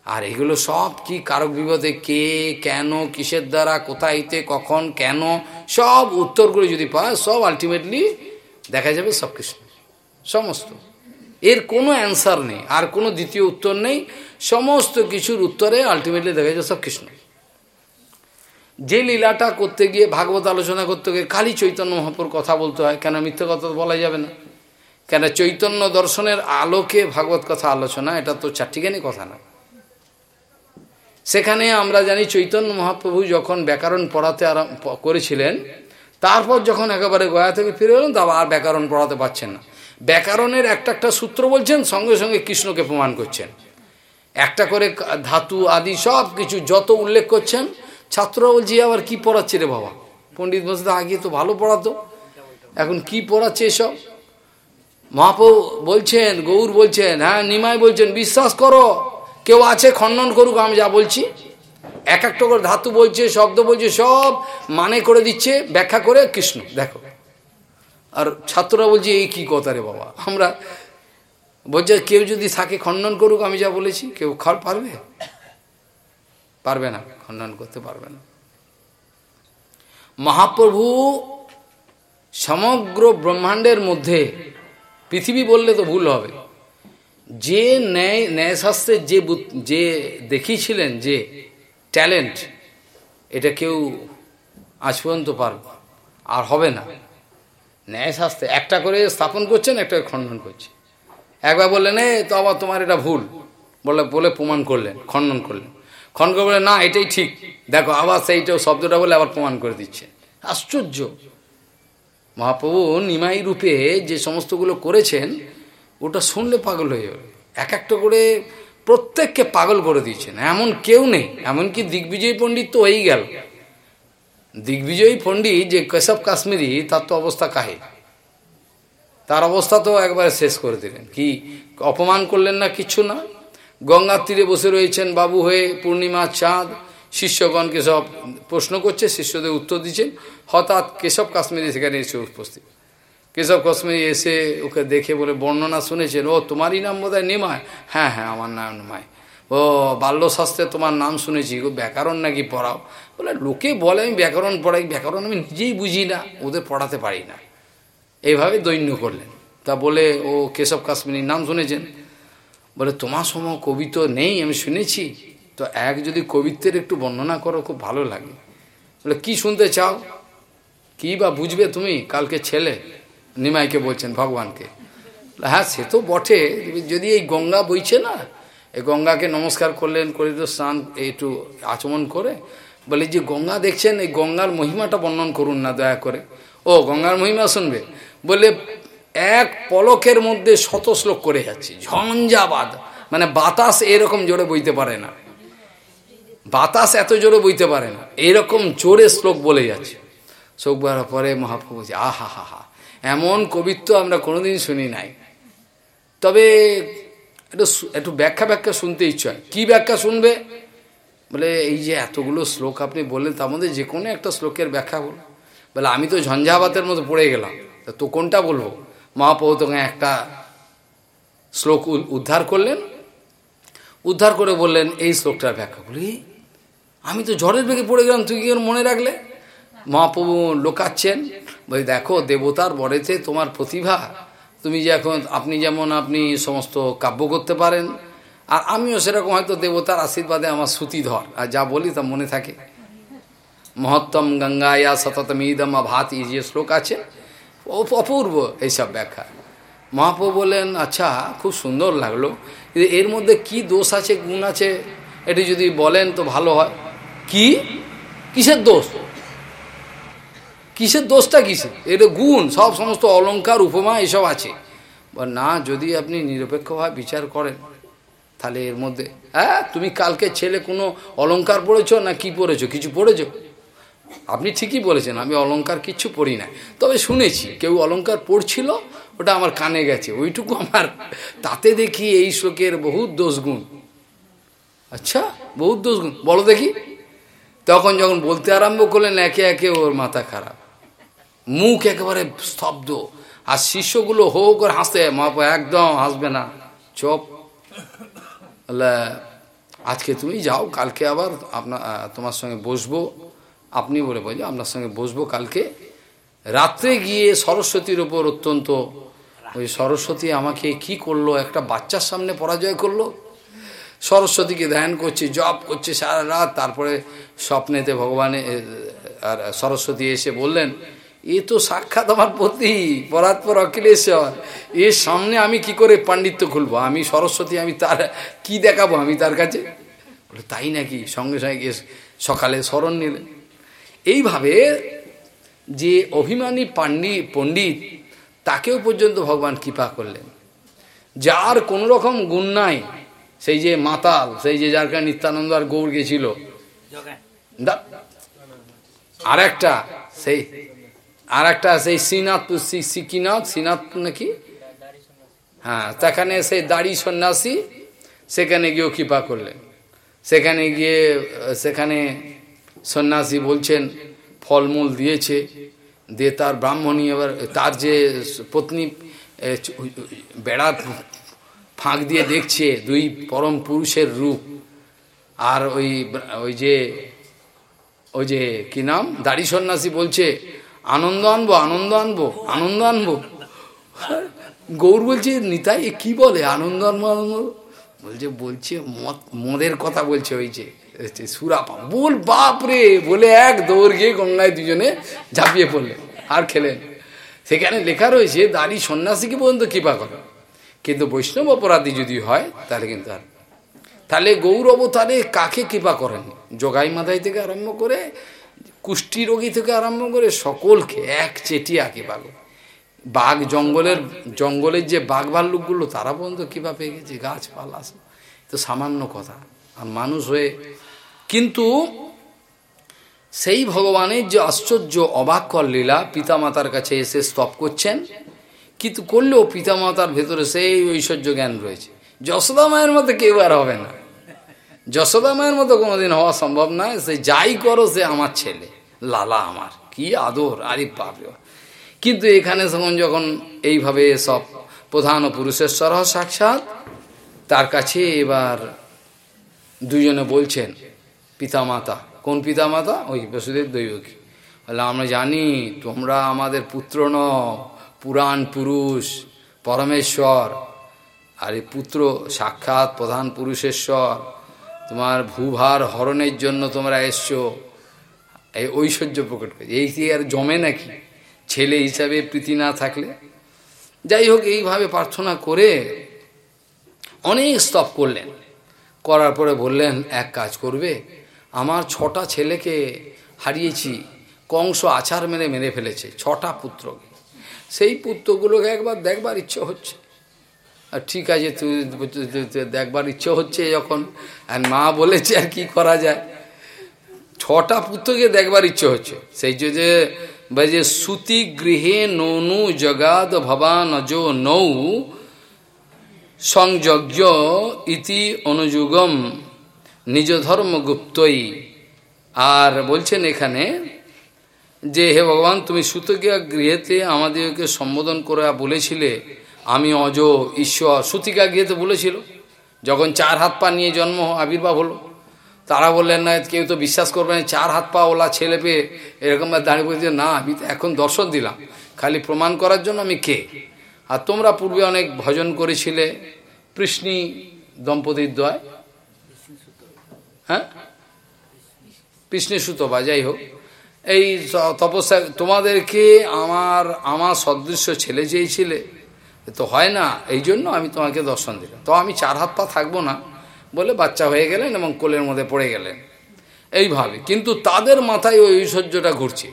আর এগুলো সব কি কারক বিপদে কে, কেন, কিসের দ্বারা কোথায়তে কখন, কেন, সব উত্তরগুলো যদি পায়, সব আলটিমেটলি দেখা যাবে সব কৃষ্ণ। সমস্ত। এর কোনো অ্যান্সার নেই, আর কোনো দ্বিতীয় উত্তর নেই। সমস্ত কিছুর উত্তরে আলটিমেটলি দেখা যাবে সব কৃষ্ণ। যে লীলাটা করতে গিয়ে ভাগবত আলোচনা করতে গিয়ে খালি চৈতন্য মহাপুর কথা বলতে হয়, কেন মিথ্যে কথা বলা যাবে না? কেন চৈতন্য দর্শনের আলোকে ভাগবত কথা আলোচনা, এটা তো চারটিখানি কথা না। সেখানে আমরা জানি চৈতন্য মহাপ্রভু যখন ব্যাকরণ পড়াতে আরম্ভ করেছিলেন, তারপর যখন একেবারে গয়া থেকে ফিরে এলেন তা আর ব্যাকরণ পড়াতে পারছেন না। ব্যাকরণের একটা একটা সূত্র বলছেন, সঙ্গে সঙ্গে কৃষ্ণকে প্রমাণ করছেন। একটা করে ধাতু, আদি সব কিছু যত উল্লেখ করছেন ছাত্ররা বলছি আবার কি পড়াচ্ছে রে বাবা? পণ্ডিত বসে আগে তো ভালো পড়াতো, এখন কি পড়াচ্ছে এসব? মহাপ্রভু বলছেন, গৌর বলছেন হ্যাঁ নিমাই বলছেন, বিশ্বাস করো, কেউ আছে, খণ্ডন করুক, আমি যা বলছি। এক একটা করে ধাতু বলছে, শব্দ বলছে, সব মানে করে দিচ্ছে, ব্যাখ্যা করে কৃষ্ণ, দেখো। আর ছাত্ররা বলছে, এই কি কথা রে বাবা? আমরা বলছে, কেউ যদি থাকে, খণ্ডন করুক, আমি যা বলেছি, কেউ খাওয়ার পারবে? পারবে না, খণ্ডন করতে পারবে না। মহাপ্রভু সমগ্র ব্রহ্মাণ্ডের মধ্যে, পৃথিবী বললে তো ভুল হবে। যে ন্যায় ন্যায়শাস্ত্রের যে যে দেখিয়েছিলেন যে ট্যালেন্ট, এটা কেউ আজ পর্যন্ত পারব আর হবে না। ন্যায়শাস্ত্রে একটা করে স্থাপন করছেন, একটা খণ্ডন করছে একবার বললেন, এ, তো আবার তোমার এটা ভুল। বলে বলে প্রমাণ করলেন, খণ্ডন করলেন। খণ্ডন বলে, না, এটাই ঠিক। দেখো, আবার সেইটা শব্দটা বলে আবার প্রমাণ করে দিচ্ছে। আশ্চর্য। মহাপ্রভু নিমাই রূপে যে সমস্তগুলো করেছেন, ওটা শুনলে পাগল হয়ে যাবে। এক একটা করে প্রত্যেককে পাগল করে দিয়েছেন। এমন কেউ নেই, এমনকি দিগ্বিজয় পণ্ডিত তো হয়েই গেল। দিগ্বিজয়ী পণ্ডিত যে কেশব কাশ্মীরি, তার তো অবস্থা কাহে? তার অবস্থা তো একবারে শেষ করে দিলেন। কি, অপমান করলেন না কিছু না? গঙ্গার তীরে বসে রয়েছেন বাবু হয়ে পূর্ণিমা চাঁদ। শিষ্যগণকে সব প্রশ্ন করছে, শিষ্যদের উত্তর দিচ্ছেন। হঠাৎ কেশব কাশ্মীরি সেখানে এসে উপস্থিত। কেশব কাশ্মীরি এসে ওকে দেখে বলে, বর্ণনা শুনেছেন, ও, তোমারই নাম বোধ হয় নেমায় হ্যাঁ হ্যাঁ আমার নাম নেমায় ও, বাল্যশাস্ত্রে তোমার নাম শুনেছি ব্যাকরণ নাকি পড়াও? বলে, লোকে বলে আমি ব্যাকরণ পড়াই, ব্যাকরণ আমি নিজেই বুঝি না, ওদের পড়াতে পারি না। এইভাবে দৈন্য করলেন। তা বলে, ও, কেশব কাশ্মীরির নাম শুনেছেন? বলে, তোমার সম কবি তো নেই, আমি শুনেছি। তো এক যদি কবিত্বের একটু বর্ণনা করো, খুব ভালো লাগে। বলে, কি শুনতে চাও? কি বা বুঝবে তুমি? কালকে ছেলে। নিমাইকে বলছেন ভগবানকে। হ্যাঁ সে তো বটে। যদি এই গঙ্গা বইছে না, এই গঙ্গাকে নমস্কার করলেন, করে তো স্নান, একটু আচমন করে, বলে, যে গঙ্গা দেখছেন, এই গঙ্গার মহিমাটা বর্ণন করুন না দয়া করে। ও, গঙ্গার মহিমা শুনবে? বলে এক পলকের মধ্যে শত শ্লোক করে যাচ্ছে। ঝঞ্ঝাবাদ। মানে বাতাস এরকম জোরে বইতে পারে না। বাতাস এত জোরে বইতে পারে না। এরকম জোরে শ্লোক বলে যাচ্ছে। শোক বলার পরে মহাপ্রভু আহা হা হা এমন কবিত্ব আমরা কোনোদিন শুনি নাই। তবে একটু একটু ব্যাখ্যা ব্যাখ্যা শুনতে ইচ্ছা হয়। কী ব্যাখ্যা শুনবে? বলে, এই যে এতগুলো শ্লোক আপনি বললেন, তার মধ্যে যে কোনো একটা শ্লোকের ব্যাখ্যা বল বলে, আমি তো ঝঞ্ঝাবাতের মতো পড়ে গেলাম। তো কোনটা বলব? মহাপ্রভু তোকে একটা শ্লোক উদ্ধার করলেন। উদ্ধার করে বললেন, এই শ্লোকটার ব্যাখ্যা বলি আমি তো ঝড়ের বেগে পড়ে গেলাম, তুই কি মনে রাখলে? মহাপ্রভু লোকাচ্ছেন, বলি, দেখো, দেবতার বরেতে তোমার প্রতিভা। তুমি যে এখন, আপনি যেমন আপনি সমস্ত কাব্য করতে পারেন, আর আমিও সেরকম হয়তো দেবতার আশীর্বাদে আমার ধর, আর যা বলি তা মনে থাকে। মহত্তম গঙ্গায়া সততমিদম ভাত এই যে শ্লোক আছে অপূর্ব এইসব ব্যাখ্যা। মহাপ্রভু বললেন আচ্ছা খুব সুন্দর লাগল। এর মধ্যে কি দোষ আছে, গুণ আছে, এটি যদি বলেন তো ভালো হয়। কি? কিসের দোষ? কিসের দোষটা কিসের? এটা গুণ, সব সমস্ত অলঙ্কার, উপমা, এসব আছে। না, যদি আপনি নিরপেক্ষভাবে বিচার করেন, তাহলে এর মধ্যে হ্যাঁ তুমি কালকে ছেলে কোনো অলঙ্কার পড়েছ না কি পড়েছ? কিছু পড়েছ? আপনি ঠিকই বলেছেন, আমি অলঙ্কার কিচ্ছু পড়ি না। তবে শুনেছি, কেউ অলঙ্কার পড়ছিল ওটা আমার কানে গেছে। ওইটুকু আমার, তাতে দেখি এই শ্লোকের বহুত দোষগুণ আচ্ছা বহুত দোষগুণ বলো দেখি। তখন যখন বলতে আরম্ভ করলেন, একে একে ওর মাথা খারাপ। মুখ একেবারে স্তব্ধ। আর শিষ্যগুলো হো করে হাসতে, মা একদম হাসবে না। চপ। আজকে তুমি যাও, কালকে আবার আপনার তোমার সঙ্গে বসবো। আপনি বলে বলি আপনার সঙ্গে বসবো কালকে। রাত্রে গিয়ে সরস্বতীর ওপর অত্যন্ত, ওই সরস্বতী আমাকে কি করল, একটা বাচ্চার সামনে পরাজয় করল। সরস্বতীকে ধ্যান করছে, জপ করছে সারা রাত, তারপরে স্বপ্নেতে ভগবানে আর সরস্বতী এসে বললেন, এ তো সাক্ষাৎ আমার পতি পরাৎপর অখিলেশ্বর। এর সামনে আমি কি করে পাণ্ডিত্য খুলবো? আমি সরস্বতী, আমি তার, কি দেখাবো আমি তার কাছে? তাই নাকি? সঙ্গে সঙ্গে সকালে স্মরণ নিলেন। এইভাবে যে অভিমানী পাণ্ডি, পণ্ডিত, তাকেও পর্যন্ত ভগবান কৃপা করলেন। যার কোন রকম গুণ নাই, সেই যে মাতাল, সেই যে যার কারণে নিত্যানন্দ আর গৌর গেছিল। আর একটা সেই আর একটা সেই শ্রীনাথপুর সিকিনাথ শ্রীনাথপুর নাকি? হ্যাঁ সেখানে সেই দাড়ি সন্ন্যাসী, সেখানে গিয়েও কৃপা করলেন। সেখানে গিয়ে, সেখানে সন্ন্যাসী বলছেন, ফলমূল দিয়েছে। দিয়ে তার ব্রাহ্মণী এবার, তার যে পত্নী বেড়া ফাঁক দিয়ে দেখছে দুই পরম পুরুষের রূপ। আর ওই ওই যে ওই যে কি নাম? দাড়ি সন্ন্যাসী বলছে, আনন্দ আনব আনন্দ আনব আনন্দ আনব। গৌর বলছে, নিতাই কি বলে? আনন্দ আনব, আনন্দ বলছে বলছে, মদ, মদের কথা বলছে ওই যে। সুরাপা বল বাপ রে বলে এক দৌড় গিয়ে গঙ্গায় দুজনে ঝাঁপিয়ে পড়লেন আর খেলেন সেখানে লেখা রয়েছে, দাড়ি সন্ন্যাসীকে পর্যন্ত কৃপা করে। কিন্তু বৈষ্ণব অপরাধী যদি হয়, তাহলে কিন্তু আর তাহলে গৌর অবতারে কাকে কৃপা করেন? যোগাই মাথায় থেকে আরম্ভ করে, কুষ্টি রোগী থেকে আরম্ভ করে সকলকে এক চেটিয়া আঁকে পাবে বাঘ জঙ্গলের জঙ্গলের যে বাঘ ভাল্লুকগুলো, তারা পর্যন্ত কীভাবে পেয়ে গেছে, গাছপালা তো সামান্য কথা। আর মানুষ হয়ে কিন্তু সেই ভগবানের যে আশ্চর্য অবাক্যর লীলা পিতামাতার কাছে এসে স্তপ করছেন, কিন্তু করলেও পিতামাতার ভেতরে সেই ঐশ্বর্য জ্ঞান রয়েছে। যশোদা মায়ের মতো কেউ আর হবে না। যশোদা মায়ের মতো কোনোদিন হওয়া সম্ভব নয়, সে যাই করো, সে আমার ছেলে, লালা আমার। কি আদর, আরে বাপরে কিন্তু এখানে তখন যখন এইভাবে সব প্রধান পুরুষের পুরুষেশ্বর সাক্ষাৎ, তার কাছে এবার দুজনে বলছেন পিতামাতা। কোন পিতামাতা? ওই বসুদেব দৈবকী। বলে, আমরা জানি, তোমরা আমাদের পুত্র ন পুরাণ পুরুষ, পরমেশ্বর। আর এই পুত্র সাক্ষাৎ প্রধান পুরুষেশ্বর। তোমার ভূভার হরণের জন্য তোমরা এসছো। এই ঐশ্বর্য প্রকট করে এই কি আর জমে নাকি? ছেলে হিসাবে প্রীতি না থাকলে? যাই হোক, এইভাবে প্রার্থনা করে অনেক স্তপ করলেন। করার পরে বললেন, এক কাজ করবে আমার ছটা ছেলেকে হারিয়েছি, কংস আচার মেরে মেরে ফেলেছে, ছটা পুত্রকে। সেই পুত্রগুলোকে একবার দেখবার ইচ্ছে হচ্ছে। আর ঠিক আছে, তুই দেখবার ইচ্ছে হচ্ছে যখন, আর মা বলেছে আর কি করা যায়। ছটা পুত্রকে দেখবার ইচ্ছে হচ্ছে। সেই যে যে সুতি গৃহে ননু জগাদ ভবান অজ নৌ সংযজ্ঞ ইতি অনুযুগম। নিজ ধর্ম গুপ্তই। আর বলছেন এখানে যে, হে ভগবান, তুমি সুতকিয়া গৃহেতে আমাদেরকে সম্বোধন করে বলেছিলে। আমি অজ ঈশ্বর সুতিকা গৃহেতে বলেছিল। যখন চার হাত পা নিয়ে জন্ম, আবির্ভাব হলো। তারা বললেন, না, কেউ তো বিশ্বাস করবে না, চার হাত পা ওলা ছেলে পেয়ে এরকম দাঁড়িয়ে বলছে। না, আমি তো এখন দর্শন দিলাম। খালি প্রমাণ করার জন্য আমি কে? আর তোমরা পূর্বে অনেক ভজন করেছিলে। কৃষ্ণী দম্পতির দয়। হ্যাঁ? কৃষ্ণী সুতো বা, যাই হোক। এই তপস্যা, তোমাদেরকে আমার আমার সদৃশ্য ছেলে চেয়েছিলে তো হয় না, এই জন্য আমি তোমাকে দর্শন দিলাম। তো আমি চার হাত পা থাকব না বলে বাচ্চা হয়ে গেলেন এবং কোলের মধ্যে পড়ে গেলেন। এইভাবে। কিন্তু তাদের মাথায় ওই ঐশ্বর্যটা ঘুরছে।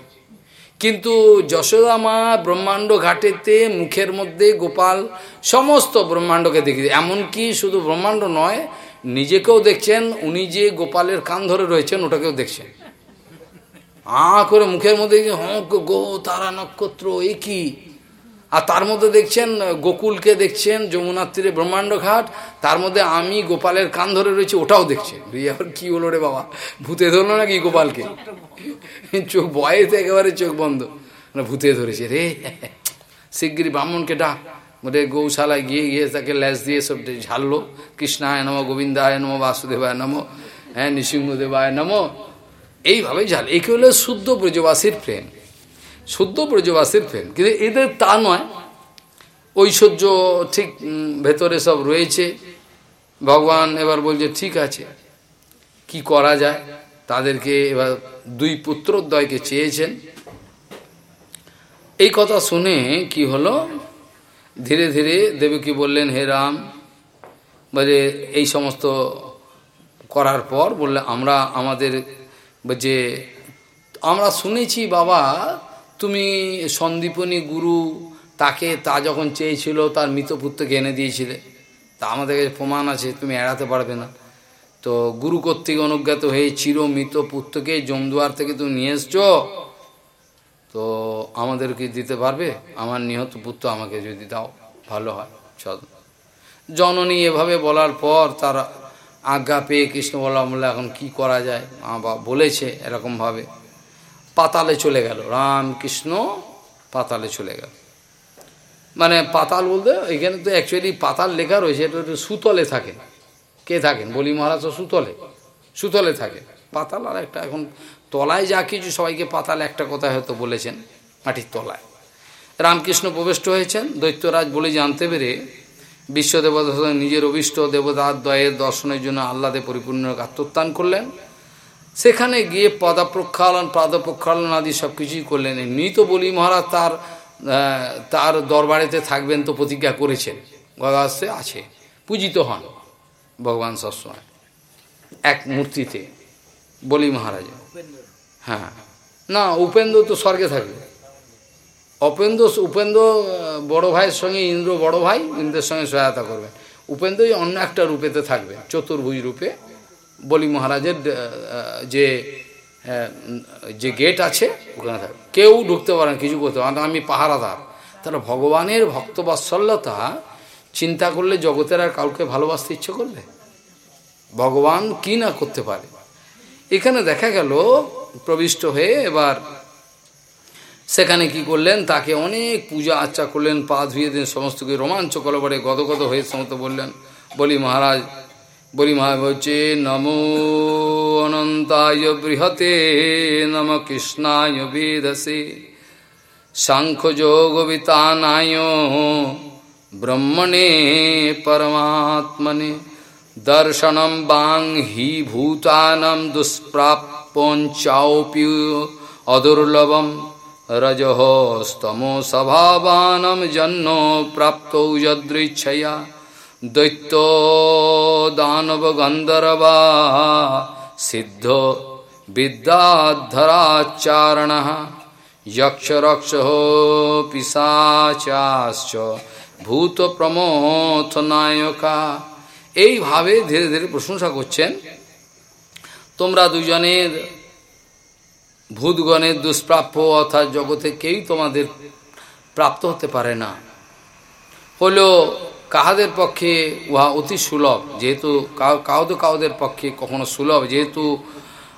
কিন্তু যশোদা মা ব্রহ্মাণ্ড ঘাটেতে মুখের মধ্যে গোপাল সমস্ত ব্রহ্মাণ্ডকে দেখি এমনকি শুধু ব্রহ্মাণ্ড নয় নিজেকেও দেখছেন, উনি যে গোপালের কান ধরে রয়েছেন, ওটাকেও দেখছেন। আ করে মুখের মধ্যে হক গো তারা নক্ষত্র, এ কি? আর তার মধ্যে দেখছেন, গোকুলকে দেখছেন যমুনার তীরে ব্রহ্মাণ্ড ঘাট, তার মধ্যে আমি গোপালের কান ধরে রয়েছি, ওটাও দেখছেন। আবার কি হলো রে বাবা? ভূতে ধরলো নাকি গোপালকে? চোখ বয়েতে একেবারে চোখ বন্ধ। মানে ভূতে ধরেছে রে। শিগগিরি ব্রাহ্মণকে ডাক। বলে গৌশালায় গিয়ে গিয়ে তাকে ল্যাস দিয়ে সব ঝাললো কৃষ্ণায় নম, গোবিন্দায় নম, বাসুদেবায় নম হ্যাঁ নৃসিংহদেবায় নম। এইভাবে ঝাল একে হলো শুদ্ধ ব্রজবাসীর প্রেম। শুদ্ধ ব্রজবাসীর প্রেম। কিন্তু এদের তা নয়। ঐশ্বর্য ঠিক ভেতরে সব রয়েছে। ভগবান এবার বলছে, ঠিক আছে। কি করা যায়? তাদেরকে এবার দুই পুত্রদ্বয়কে চেয়েছেন। এই কথা শুনে কি হলো? ধীরে ধীরে দেবকী বললেন, হে রাম। বলে এই সমস্ত করার পর বললে, আমরা আমাদের যে, আমরা শুনেছি বাবা, তুমি সন্দীপনী গুরু, তাকে তা যখন চেয়েছিল, তার মৃতপুত্রকে এনে দিয়েছিলে। তা আমাদের কাছে প্রমাণ আছে, তুমি এড়াতে পারবে না। তো গুরু কর্তৃক অনুজ্ঞাত হয়ে চির মৃত পুত্রকে জমদুয়ার থেকে তুমি নিয়ে এসছো। তো আমাদেরকে দিতে পারবে? আমার নিহত পুত্র আমাকে যদি দাও, ভালো হয়, চল। জননী এভাবে বলার পর তার আজ্ঞা পেয়ে কৃষ্ণ বলা বলে এখন কি করা যায়? মা বা বলেছে এরকমভাবে। পাতালে চলে গেল। রামকৃষ্ণ পাতালে চলে গেল। মানে পাতাল বলতে এখানে তো অ্যাকচুয়ালি পাতাল লেখা রয়েছে, এটা একটু সুতলে থাকে। কে থাকেন? বলি মহারাজ সুতলে। সুতলে থাকে। পাতাল আর একটা এখন তলায় যা কিছু সবাইকে পাতাল একটা কথা হয়তো বলেছেন, মাটির তলায়। রামকৃষ্ণ প্রবিষ্ট হয়েছেন, দৈত্যরাজ বলে জানতে পেরে বিশ্ব বিশ্বদেবতা নিজের অভিষ্ট, দেবতার দয়ের দর্শনের জন্য আহ্লাদে পরিপূর্ণ আত্মোত্থান করলেন। সেখানে গিয়ে পদা প্রক্ষালন পাদ প্রক্ষালন আদি সব কিছুই করলেন। এমনি তো বলি মহারাজ তার তার দরবারেতে থাকবেন তো প্রতিজ্ঞা করেছেন। গদাস্তে আছে, পূজিত হন ভগবান সবসময়। এক মূর্তিতে বলি মহারাজা। হ্যাঁ। না, উপেন্দ্র তো স্বর্গে থাকবে অপেন্দ্র উপেন্দ্র বড় ভাইয়ের সঙ্গে ইন্দ্র বড় ভাই, ইন্দ্রের সঙ্গে সহায়তা করবে। উপেন্দ্রই অন্য একটা রূপেতে থাকবে, চতুর্ভুজ রূপে। বলি মহারাজের যে যে গেট আছে, ওখানে থাকবে। কেউ ঢুকতে পারে না, কিছু করতে পারে আমি পাহারাদার। তাহলে ভগবানের ভক্তবাৎসল্যতা চিন্তা করলে জগতের আর কাউকে ভালোবাসতে ইচ্ছে করবে? ভগবান কি না করতে পারে? এখানে দেখা গেল, প্রবিষ্ট হয়ে এবার সেখানে কি করলেন, তাকে অনেক পূজা আচ্চা করলেন, পা ধুয়ে দিন সমস্ত কিছু রোমাঞ্চ কলবরে গদগদ হয়ে সমস্ত বললেন, বলি মহারাজ বলি মহারাজ বলছে, নমো অনন্তায় বৃহতে নম কৃষ্ণায় বেদসে সাংখ্যযোগবিতানায় ব্রহ্মণে পরমাত্মনে দর্শনম বাং হি ভূতানম দুষ্প্রাপ্যঞ্চাপি অদুর্লভম রজহ স্তমো স্বভাবানম জন্ম প্রাপ্ত যদৃচ্ছয়া দৈত্য দানব গন্ধর্বা সিদ্ধ বিদ্যাধরাচারণ যক্ষ রক্ষ পিসাচাশ্চ ভূত প্রমোথ নায়কা এইভাবে ধীরে ধীরে প্রশংসা করছেন। তোমরা দুজনের ভূতগণের দুষ্প্রাপ্য, অর্থাৎ জগতে কেউই তোমাদের প্রাপ্ত হতে পারে না। হলো কাহাদের পক্ষে উহা অতি সুলভ, যেহেতু কাউদের কাউদের পক্ষে কখনো সুলভ, যেহেতু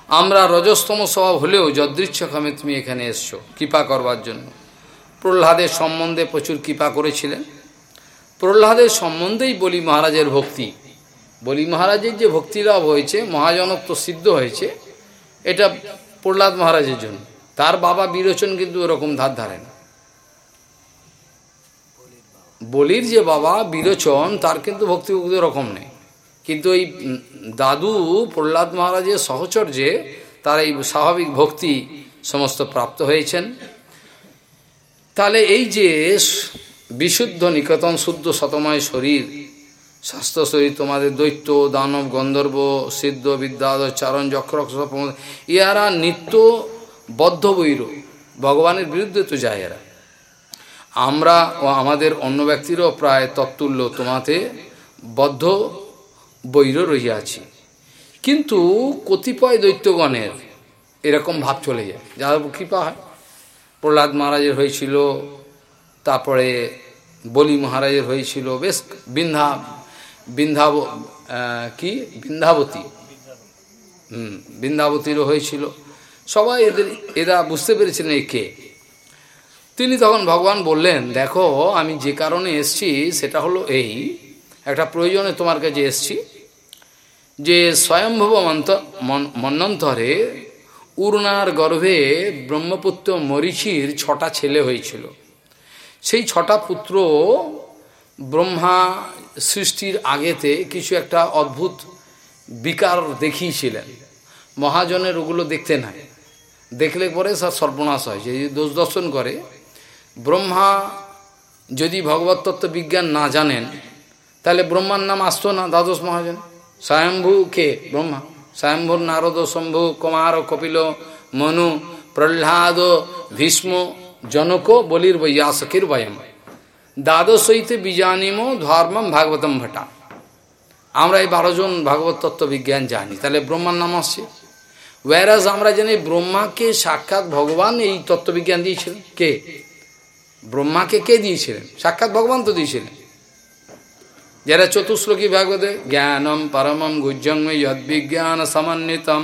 আমরা রজস্তম স্বভাব হলেও যদৃচ্ছক্রমে তুমি এখানে এসছো, কৃপা করবার জন্য। প্রহ্লাদের সম্বন্ধে প্রচুর কৃপা করেছিলেন। প্রহ্লাদের সম্বন্ধেই বলি মহারাজের ভক্তি। বলি, মহারাজের যে ভক্তিলাভ হয়েছে মহাজনত্ব সিদ্ধ হয়েছে, এটা প্রহ্লাদ মহারাজের জন্য। তার বাবা বিরোচন কিন্তু ওরকম ধার ধারে না। বলির যে বাবা বিরোচন, তার কিন্তু ভক্তি ভক্তি রকম নেই। কিন্তু এই দাদু প্রহ্লাদ মহারাজের সহচর্যে তার এই স্বাভাবিক ভক্তি সমস্ত প্রাপ্ত হয়েছেন। তাহলে এই যে বিশুদ্ধ নিকতন শুদ্ধ শতময় শরীর স্বাস্থ্য শরীর, তোমাদের দৈত্য, দানব, গন্ধর্ব, সিদ্ধ বিদ্যাধর চারণ যক্ষরক্ষ ইহারা নিত্য বদ্ধ বৈর। ভগবানের বিরুদ্ধে তো যায় এরা। আমরা ও আমাদের অন্য ব্যক্তিরও প্রায় তত্তুল্য তোমাতে বদ্ধ বৈর রহিয়াছি। কিন্তু কতিপয় দৈত্যগণের এরকম ভাব চলে যায়। যাদের কৃপা হয়। প্রহ্লাদ মহারাজের হয়েছিল, তারপরে বলি মহারাজের হয়েছিল, বেশ বিন্ধা বিন্ধাব কি? বৃন্দাবতী হুম বৃন্দাবতীরও হয়েছিল। সবাই এদের এরা বুঝতে পেরেছিলেন কে। তিনি তখন ভগবান বললেন, দেখো, আমি যে কারণে এসছি, সেটা হলো এই। একটা প্রয়োজনে তোমার কাছে এসছি যে স্বয়ম্ভব মন্ত মন্নন্তরে উর্নার গর্ভে ব্রহ্মপুত্র মরিচির ছটা ছেলে হয়েছিল। সেই ছটা পুত্র ব্রহ্মা সৃষ্টির আগেতে কিছু একটা অদ্ভুত বিকার দেখিয়েছিলেন। মহাজনের ওগুলো দেখতে নাই। দেখলে পরে সব সর্বনাশ হয়। যে দোষ দর্শন করে। ব্রহ্মা যদি ভগবত তত্ত্ব বিজ্ঞান না জানেন, তাহলে ব্রহ্মার নাম আসতো না দ্বাদশ মহাজন। স্বয়ম্ভু কে? ব্রহ্মা। স্বয়ম্ভুর নারদ, শম্ভু, কুমার, কপিল, মনু, প্রহ্লাদ, ভীষ্ম, জনক, বলির বৈয়াসকির বয়ম দ্বাদশ হইতে বিজানিম ধর্মম ভাগবতম ভটা আমরা এই বারোজন ভাগবত তত্ত্ব বিজ্ঞান জানি, তাহলে ব্রহ্মার নাম আসছে। ওয়ারাজ আমরা জানি ব্রহ্মাকে সাক্ষাৎ ভগবান এই তত্ত্ববিজ্ঞান দিয়েছিলেন। কে? ব্রহ্মাকে কে দিয়েছিলেন? সাক্ষাৎ ভগবান তো দিয়েছিলেন। যারা চতুশ্লোকী ভাগবতে, জ্ঞানম পরমম গুজ্জং যদ্বিজ্ঞান সমন্বিতম,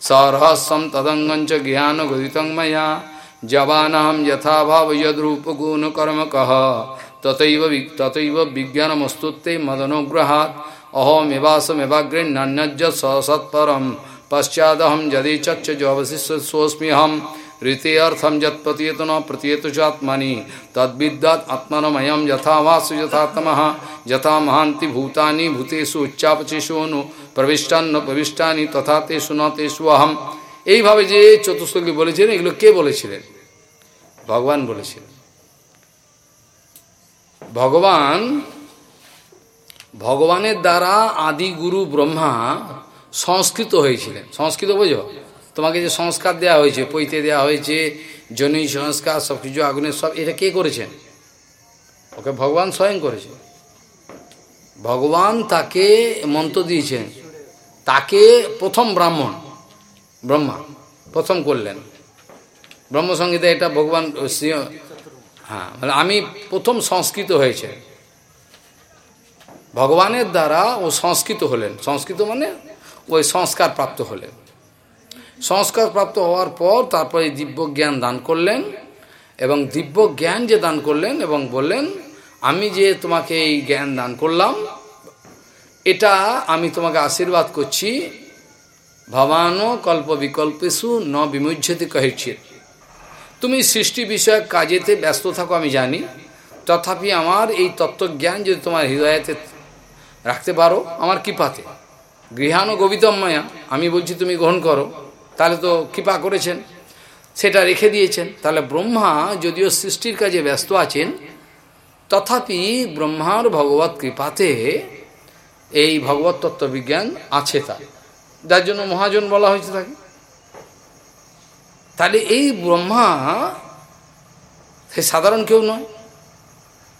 সরহস্যম তদঙ্গঞ্চ জ্ঞান গদিতং ময়া, জবানাম যথাভাব যদ্রূপগুণ কর্ম কহ ততৈব ততৈব বিজ্ঞানমস্তুতে মদনুগ্রহাৎ অহমেবাসমেবাগ্রে নান্যজ সৎপরম পশ্চাদহম যদি চচ্চ যোবশিষ্যোস্ম্যহম ঋতে অর্থম যত প্রতীয়ত ন প্রতীয়ত চ আত্মনি তদ্বিদ্যাৎ আত্মনময়ম যথা বাসু যথাত্ম যথা মহান্তি ভূতানি ভূতেষু উচ্চাপচেষু অনু প্রবিষ্টান্ন প্রবিষ্টানি তথা তেষু ন তেষু অহম এইভাবে যে চতুর্শ্লোকী বলেছিলেন এগুলো কে বলেছিলেন ভগবান বলেছিলেন ভগবান, ভগবানের দ্বারা আদি গুরু ব্রহ্মা সংস্কৃত হয়েছিলেন। সংস্কৃত বোঝো? তোমাকে যে সংস্কার দেওয়া হয়েছে, পৈতে দেওয়া হয়েছে জনী সংস্কার সব কিছু আগুনের সব এটা কে করেছেন? ওকে ভগবান স্বয়ং করেছে। ভগবান তাকে মন্ত্র দিয়েছেন। তাকে প্রথম ব্রাহ্মণ, ব্রহ্মা প্রথম করলেন। ব্রহ্মসংগীতে এটা ভগবান হ্যাঁ মানে আমি প্রথম সংস্কৃত হয়েছে। ভগবানের দ্বারা ও সংস্কৃত হলেন। সংস্কৃত মানে ওই সংস্কার প্রাপ্ত হলেন। সংস্কার প্রাপ্ত হওয়ার পর তারপরে দিব্য জ্ঞান দান করলেন এবং দিব্য জ্ঞান যে দান করলেন এবং বললেন, আমি যে তোমাকে এই জ্ঞান দান করলাম, এটা আমি তোমাকে আশীর্বাদ করছি। ভবানো কল্প বিকল্পেশু ন বিমুজ্যতে কহিছিত তুমি সৃষ্টি বিষয়ক কাজেতে ব্যস্ত থাকো, আমি জানি। তথাপি আমার এই তত্ত্বজ্ঞান যদি তোমার হৃদয়তে রাখতে পারো, আমার কৃপাতে। গৃহানো মায়া আমি বলছি তুমি গ্রহণ করো, তাহলে তো কৃপা করেছেন, সেটা রেখে দিয়েছেন। তাহলে ব্রহ্মা যদিও সৃষ্টির কাজে ব্যস্ত আছেন, তথাপি ব্রহ্মার ভগবত কৃপাতে এই ভগবত তত্ত্ববিজ্ঞান আছে তা যার জন্য মহাজন বলা হয়েছে তাকে। তাহলে এই ব্রহ্মা, সে সাধারণ কেউ নয়।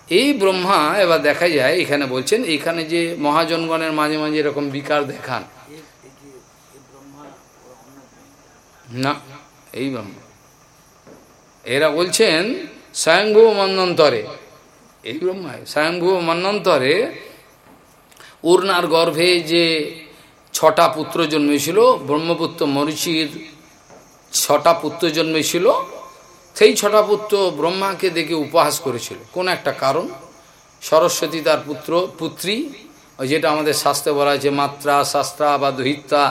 এই ব্রহ্মা এবার দেখা যায়, এখানে বলছেন, এখানে যে মহাজনগণের মাঝে মাঝে এরকম বিকার দেখান। না, এই ব্রহ্মা। এরা বলছেন, স্বয়ংভূ মন্নন্তরে। এই ব্রহ্মা, স্বয়ংভূ মন্নন্তরে উর্নার গর্ভে যে ছটা পুত্র জন্মেছিল, ব্রহ্মপুত্র মরিচির ছটা পুত্র জন্মেছিল, সেই ছটা পুত্র ব্রহ্মাকে দেখে উপহাস করেছিল। কোন একটা কারণ, সরস্বতী তার পুত্র, পুত্রী যেটা আমাদের শাস্ত্রে বলা হয়েছে, মাত্রা, শাস্ত্রা বা দহিতা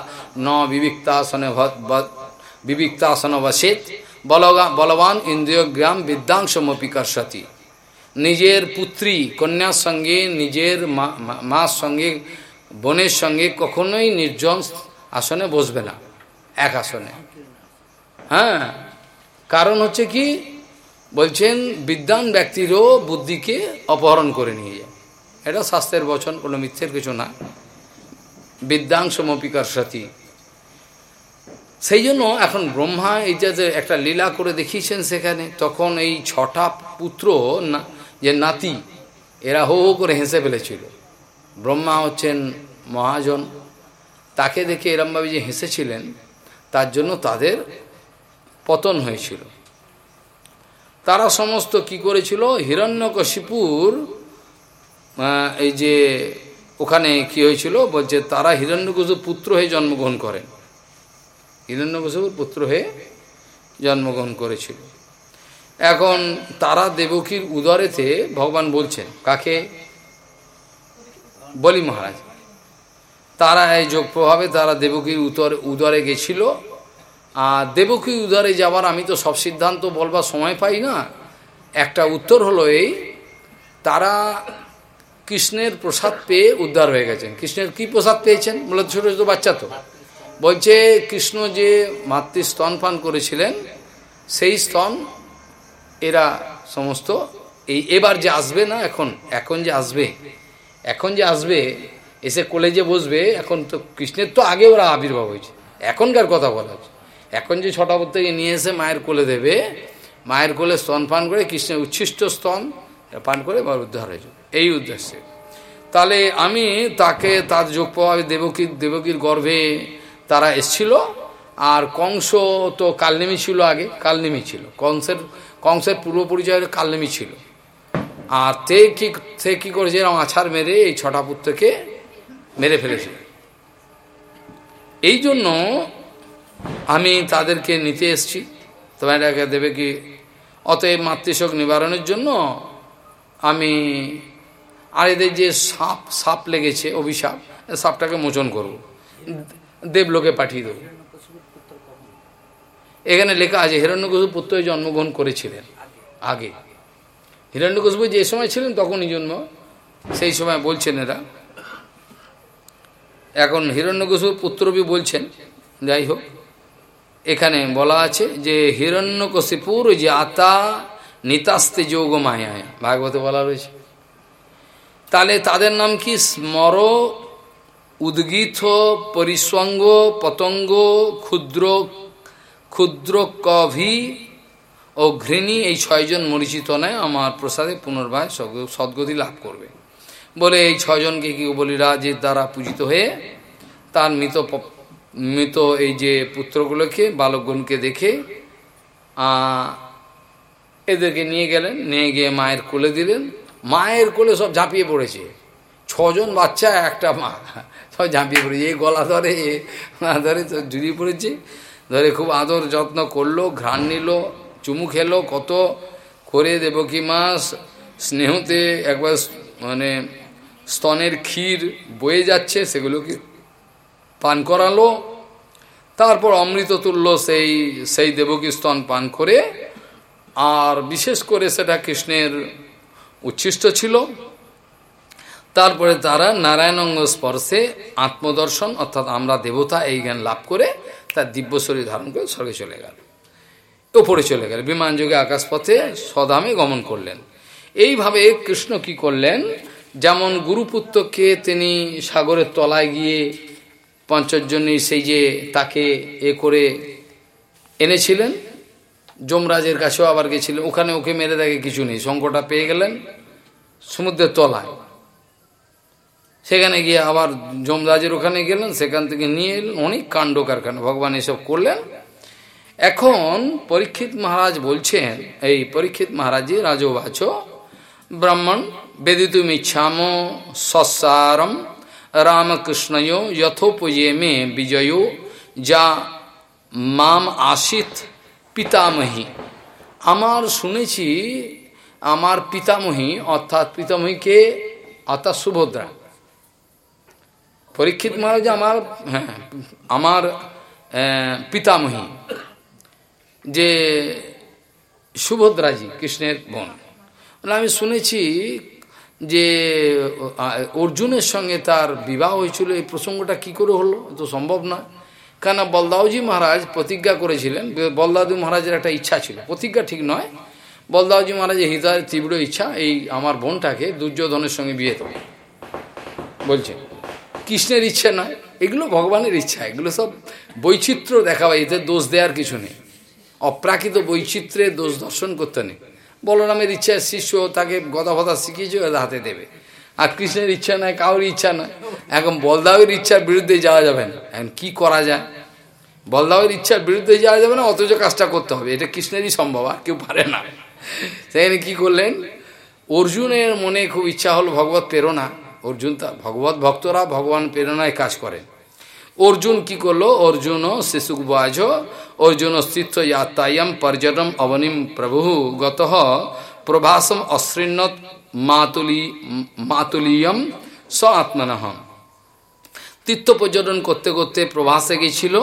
ন বিবিক্তাসনে বিবিক্তাসন বসেত বলগা, বলবান ইন্দ্রিয়গ্রাম বিদ্যাংশমপিকার সতী নিজের পুত্রী, কন্যার সঙ্গে, নিজের মার সঙ্গে, বোনের সঙ্গে কখনোই নির্জন আসনে বসবে না, এক আসনে। হ্যাঁ কারণ হচ্ছে কি? বলছেন বিদ্যান ব্যক্তিরও বুদ্ধিকে অপহরণ করে নিয়ে যায়। এটা শাস্ত্রের বচন, কোনো মিথ্যের কিছু না। বিদ্যাংশ মপিকার সাথী। সেই জন্য এখন ব্রহ্মা এই যে একটা লীলা করে দেখিয়েছেন সেখানে, তখন এই ছটা পুত্র যে নাতি, এরা হো হো করে হেসে ফেলেছিল। ব্রহ্মা হচ্ছেন মহাজন। তাকে দেখে এরমভাবে যে হেসেছিলেন, তার জন্য তাদের পতন হয়েছিল। তারা সমস্ত কি করেছিল? হিরণ্যকশিপুর এই যে ওখানে কি হয়েছিল? বলছে, তারা হিরণ্যকশু পুত্র হয়ে জন্মগ্রহণ করেন। হিরণ্যকশিপুর পুত্র হয়ে জন্মগ্রহণ করেছিল। এখন তারা দেবকীর উদরেতে ভগবান বলছেন, কাকে? বলি মহারাজ। তারা এই যোগ প্রভাবে তারা দেবকীর উদরে উদরে গেছিল। দেবকী উদারে যাবার আমি তো সব সিদ্ধান্ত বলবার সময় পাই না। একটা উত্তর হলো এই, তারা কৃষ্ণের প্রসাদ পেয়ে উদ্ধার হয়ে গেছেন। কৃষ্ণের কি প্রসাদ পেয়েছেন? মূলত ছোটো ছোটো বাচ্চা তো। বলছে, কৃষ্ণ যে মাতৃ স্তন পান করেছিলেন, সেই স্তন এরা সমস্ত এই এবার যে আসবে না, এখন এখন যে আসবে, এখন যে আসবে, এসে কলেজে বসবে, এখন তো কৃষ্ণের তো আগে ওরা আবির্ভাব হয়েছে। এখনকার কথা বলা হচ্ছে। এখন যে ছটা থেকে নিয়ে এসে মায়ের কোলে দেবে, মায়ের কোলে স্তন পান করে কৃষ্ণের উচ্ছিষ্ট স্তন পান করে এবার উদ্ধার হয়েছে এই উদ্দেশ্যে। তাহলে আমি তাকে তার যোগ প্রভাবে দেবকীর দেবকীর গর্ভে তারা এসছিল, আর কংস তো কালনেমি ছিল আগে, কালনেমি ছিল। কংসের কংসের পূর্ব পরিচয় কালনেমি ছিল। আর তে কি সে কী করেছে এরকম আছাড় মেরে এই ছটা পুত্রকে মেরে ফেলেছিল এই জন্য আমি তাদেরকে নিতে এসছি। তোমার দেবে কি? অতএব মাতৃশোক নিবারণের জন্য আমি আর এদের যে সাপ সাপ লেগেছে, অভিশাপ সাপটাকে মোচন করব। দেবলোকে পাঠিয়ে দেব। এখানে লেখা আছে হিরণ্যকশু পুত্র জন্মগ্রহণ করেছিলেন। আগে। হিরণ্যকশু যে সময় ছিলেন, তখনই জন্ম। সেই সময় বলছেন এরা। এখন হিরণ্যকশু পুত্রবি বলছেন, যাই হোক। এখানে বলা আছে যে হিরণ্যকশিপুর যে আতা নিতাস্তে যোগ মায়ায় ভাগবতে বলা রয়েছে। তাহলে তাদের নাম কি? স্মর উদ্গীত পরিসঙ্গ, পতঙ্গ, ক্ষুদ্র ক্ষুদ্র কভি ও ঘৃণী এই ছয়জন মরিচিত নয়। আমার প্রসাদে পুনর্বার সদ্গতি লাভ করবে। বলে এই ছয়জনকে কি বলিরাজের দ্বারা পূজিত হয়ে তার মৃত মৃত এই যে পুত্রগুলোকে, বালকগণকে দেখে এদেরকে নিয়ে গেলেন, নিয়ে গিয়ে মায়ের কোলে দিলেন। মায়ের কোলে সব ঝাঁপিয়ে পড়েছে। ছজন বাচ্চা, একটা মা। সব ঝাঁপিয়ে পড়েছে। এই গলা ধরে ধরে তো জুড়িয়ে পড়েছে। ধরে খুব আদর যত্ন করল, ঘ্রাণ নিল, চুমু খেলো, কত করে দেবকী মাস, স্নেহতে একবার মানে স্তনের ক্ষীর বয়ে যাচ্ছে, সেগুলোকে পান করালো। তারপর অমৃত তুল্য সেই সেই দেবকী স্তন পান করে, আর বিশেষ করে সেটা কৃষ্ণের উচ্ছিষ্ট ছিল। তারপরে তারা নারায়ণঙ্গ স্পর্শে আত্মদর্শন, অর্থাৎ আমরা দেবতা এই জ্ঞান লাভ করে তার দিব্য শরীর ধারণ করে স্বর্গে চলে গেল। ওপরে চলে গেল। বিমান যোগে আকাশপথে সদামে গমন করলেন। এইভাবে কৃষ্ণ কি করলেন? যেমন গুরুপুত্রকে তিনি সাগরের তলায় গিয়ে পঞ্চজনী সেই যে তাকে এ করে এনেছিলেন, যমরাজের কাছেও আবার গেছিলেন, ওখানে ওকে মেরে দেখে কিছু নেই, শঙ্কটা পেয়ে গেলেন সমুদ্রের তলায়। সেখানে গিয়ে আবার যমরাজের ওখানে গেলেন, সেখান থেকে নিয়ে এলেন, অনেক কাণ্ড কারখানা, ভগবান এসব করলেন। এখন পরীক্ষিত মহারাজ বলছেন, এই পরীক্ষিত মহারাজে রাজবাচ, ব্রাহ্মণ বেদিতুম ইচ্ছাম সসারম রামকৃষ্ণয় যথোপয়ে মে বিজয় যা মাম আশিত পিতামহী আমার শুনেছি আমার পিতামহী অর্থাৎ পিতামহীকে অর্থাৎ সুভদ্রা পরীক্ষিত মহারাজ আমার হ্যাঁ আমার পিতামহী যে সুভদ্রাজি কৃষ্ণের বোন আমি শুনেছি যে অর্জুনের সঙ্গে তার বিবাহ হয়েছিল, এই প্রসঙ্গটা কি করে হলো? তো সম্ভব না। কেন বলদাউজি মহারাজ প্রতিজ্ঞা করেছিলেন বলদাউজি মহারাজের একটা ইচ্ছা ছিল। প্রতিজ্ঞা ঠিক নয়। বলদাউজি মহারাজের হৃদয়ের তীব্র ইচ্ছা, এই আমার বোনটাকে দুর্যোধনের সঙ্গে বিয়ে দেবে। বলছেন, কৃষ্ণের ইচ্ছা নয়, এগুলো ভগবানের ইচ্ছা, এগুলো সব বৈচিত্র্য দেখাবে এতে দোষ দেওয়ার কিছু নেই। অপ্রাকৃত বৈচিত্র্যে দোষ দর্শন করতে নেই। বলরামের ইচ্ছা শিষ্য তাকে গদা ফদা শিখিয়েছে ওদের হাতে দেবে। আর কৃষ্ণের ইচ্ছা নয় কাউর ইচ্ছা নয়। এখন বলদাবের ইচ্ছার বিরুদ্ধে যাওয়া যাবে না। এখন কি করা যায়? বলদাবের ইচ্ছার বিরুদ্ধে যাওয়া যাবে না, অথচ কাজটা করতে হবে। এটা কৃষ্ণেরই সম্ভব, আর কেউ পারে না। সেখানে কি করলেন? অর্জুনের মনে খুব ইচ্ছা হলো ভগবত প্রেরণা। অর্জুন তা, ভগবত ভক্তরা ভগবান প্রেরণায় কাজ করেন। অর্জুন কি করল? অর্জুন শিশুবাজ অর্জুন স্থিত যাত্রায়ম পর্যটন অবনিম প্রভু গত প্রভাসম অশৃণত মাতুলি, মাতুলিয়ম স আত্মন। তীর্থ পর্যটন করতে করতে প্রভাসে গেছিল।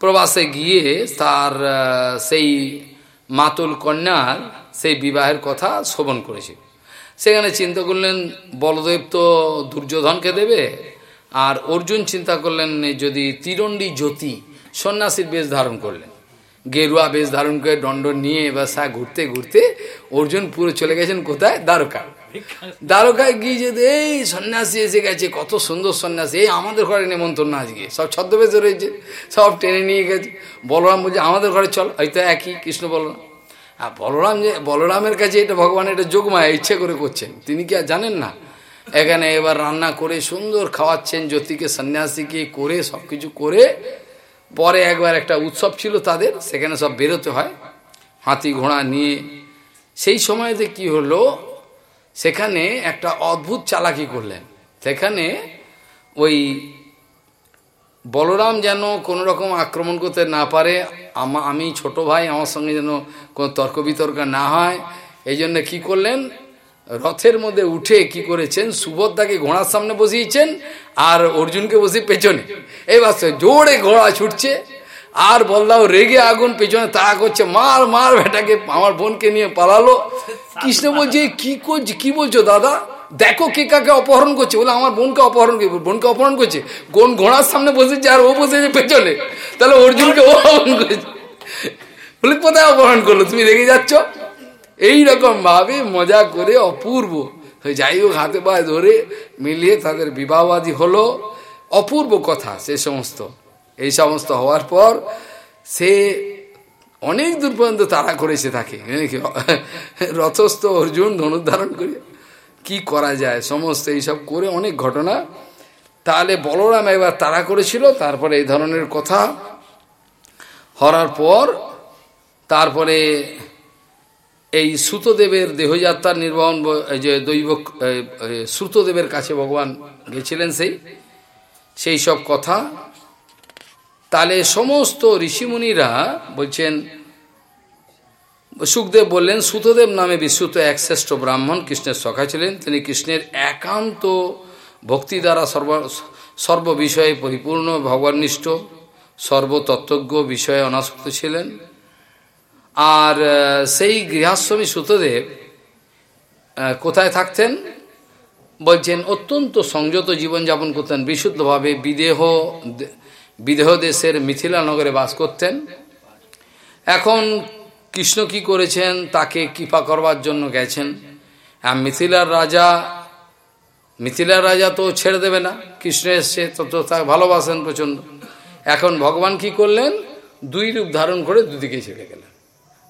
প্রবাসে গিয়ে তার সেই মাতুল কন্যার সেই বিবাহের কথা শোভন করেছিল সেখানে চিন্তা করলেন, বলদেব তো দুর্যোধনকে দেবে। আর অর্জুন চিন্তা করলেন যদি তিরণ্ডী জ্যোতি সন্ন্যাসীর বেশ ধারণ করলেন। গেরুয়া বেশ ধারণ করে দণ্ড নিয়ে এবার সা ঘুরতে ঘুরতে অর্জুন পুরো চলে গেছেন কোথায়? দ্বারকা। দ্বারকায় গিয়ে যদি এই সন্ন্যাসী এসে গেছে, কত সুন্দর সন্ন্যাসী। এই আমাদের ঘরে নেমন্তন্ন আজকে। সব ছদ্মবেশে রয়েছে, সব টেনে নিয়ে গেছে। বলরাম বলছে, আমাদের ঘরে চল। হয়তো একই, কৃষ্ণ বলরাম আর বলরাম যে, বলরামের কাছে এটা ভগবান এটা যোগমায়, ইচ্ছে করে করছেন। তিনি কি আর জানেন না? এখানে এবার রান্না করে সুন্দর খাওয়াচ্ছেন জ্যোতিকে, সন্ন্যাসীকে, করে সব কিছু করে। পরে একবার একটা উৎসব ছিল তাদের, সেখানে সব বেরোতে হয়। হাতি ঘোড়া নিয়ে। সেই সময়তে কি হলো, সেখানে একটা অদ্ভুত চালাকি করলেন। সেখানে ওই বলরাম যেন কোনো রকম আক্রমণ করতে না পারে আমি ছোট ভাই, আমার সঙ্গে যেন কোনো তর্ক বিতর্ক না হয়, এই জন্য কী করলেন রথের মধ্যে উঠে কি করেছেন? সুভদ্রাকে ঘোড়ার সামনে বসিয়েছেন আর অর্জুনকে বসে পেছনে। এবার জোরে ঘোড়া ছুটছে আর বললাম রেগে আগুন পেছনে তা করছে। মার মার বেটাকে, আমার বোনকে নিয়ে পালালো। কৃষ্ণ বলছে কি করছে, কি বলছো দাদা? দেখো কে কাকে অপহরণ করছে। বলে, আমার বোনকে অপহরণ করবে বোনকে অপহরণ করছে। কোন ঘোড়ার সামনে বসেছে আর ও বসেছে পেছনে। তাহলে অর্জুনকে অপহরণ করেছে। বলে, কোথায় অপহরণ করল? তুমি রেগে যাচ্ছ? এই রকম ভাবে মজা করে অপূর্ব। যাই হোক হাতে পায়ে ধরে মিলিয়ে তাদের বিবাহবাদী হলো। অপূর্ব কথা সে সমস্ত। এই সমস্ত হওয়ার পর সে অনেক দূর পর্যন্ত তাড়া করেছে তাকে রথস্থ অর্জুন ধনুর্ধারণ করে কি করা যায়, সমস্ত এইসব করে অনেক ঘটনা। তাহলে বলরাম একবার তাড়া করেছিল, তারপরে এই ধরনের কথা। হরার পর, তারপরে এই সুতদেবের দেহযাত্রার নির্বাহন যে দৈব শ্রুতদেবের কাছে ভগবান গেছিলেন সেই সেই সব কথা। তাহলে সমস্ত ঋষিমুনিরা বলছেন, সুখদেব বললেন, সুতদেব নামে বিশ্বত এক শ্রেষ্ঠ ব্রাহ্মণ কৃষ্ণের সখা ছিলেন। তিনি কৃষ্ণের একান্ত ভক্তি দ্বারা সর্ব, সর্ববিষয়ে পরিপূর্ণ ভগবাননিষ্ঠ সর্বতত্ত্বজ্ঞ বিষয়ে অনাসক্ত ছিলেন। আর সেই গৃহাশ্রমী সুতদেব কোথায় থাকতেন? বলছেন, অত্যন্ত সংযত জীবনযাপন করতেন, বিশুদ্ধভাবে বিদেহ বিদেহ দেশের মিথিলা নগরে বাস করতেন। এখন কৃষ্ণ কি করেছেন? তাকে কৃপা করবার জন্য গেছেন। আর মিথিলার রাজা মিথিলার রাজা তো ছেড়ে দেবে না। কৃষ্ণ এসছে তত তাকে ভালোবাসেন প্রচণ্ড। এখন ভগবান কি করলেন? দুই রূপ ধারণ করে দুদিকে ছেড়ে গেলেন।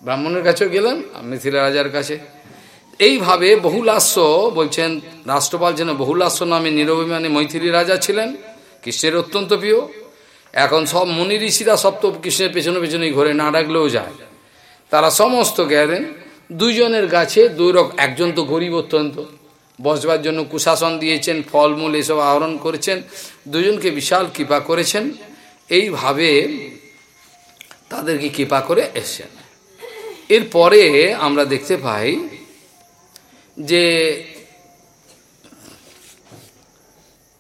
ব্রাহ্মণের কাছেও গেলেন মিথিলা রাজার কাছে। এইভাবে বহুলাস্য বলছেন, রাষ্ট্রপাল যেন বহুলাস্য নামে নিরভিমানে মৈথিলী রাজা ছিলেন, কৃষ্ণের অত্যন্ত প্রিয়। এখন সব মুনি ঋষিরা সব তো কৃষ্ণের পেছনে পেছনেই ঘরে, না ডাকলেও যায়। তারা সমস্ত গেলেন দুইজনের গাছে দুই একজন তো গরিব অত্যন্ত। বসবার জন্য কুশাসন দিয়েছেন, ফলমূল এসব আহরণ করেছেন, দুজনকে বিশাল কৃপা করেছেন। এইভাবে তাদেরকে কৃপা করে এসছেন। এরপরে আমরা দেখতে পাই যে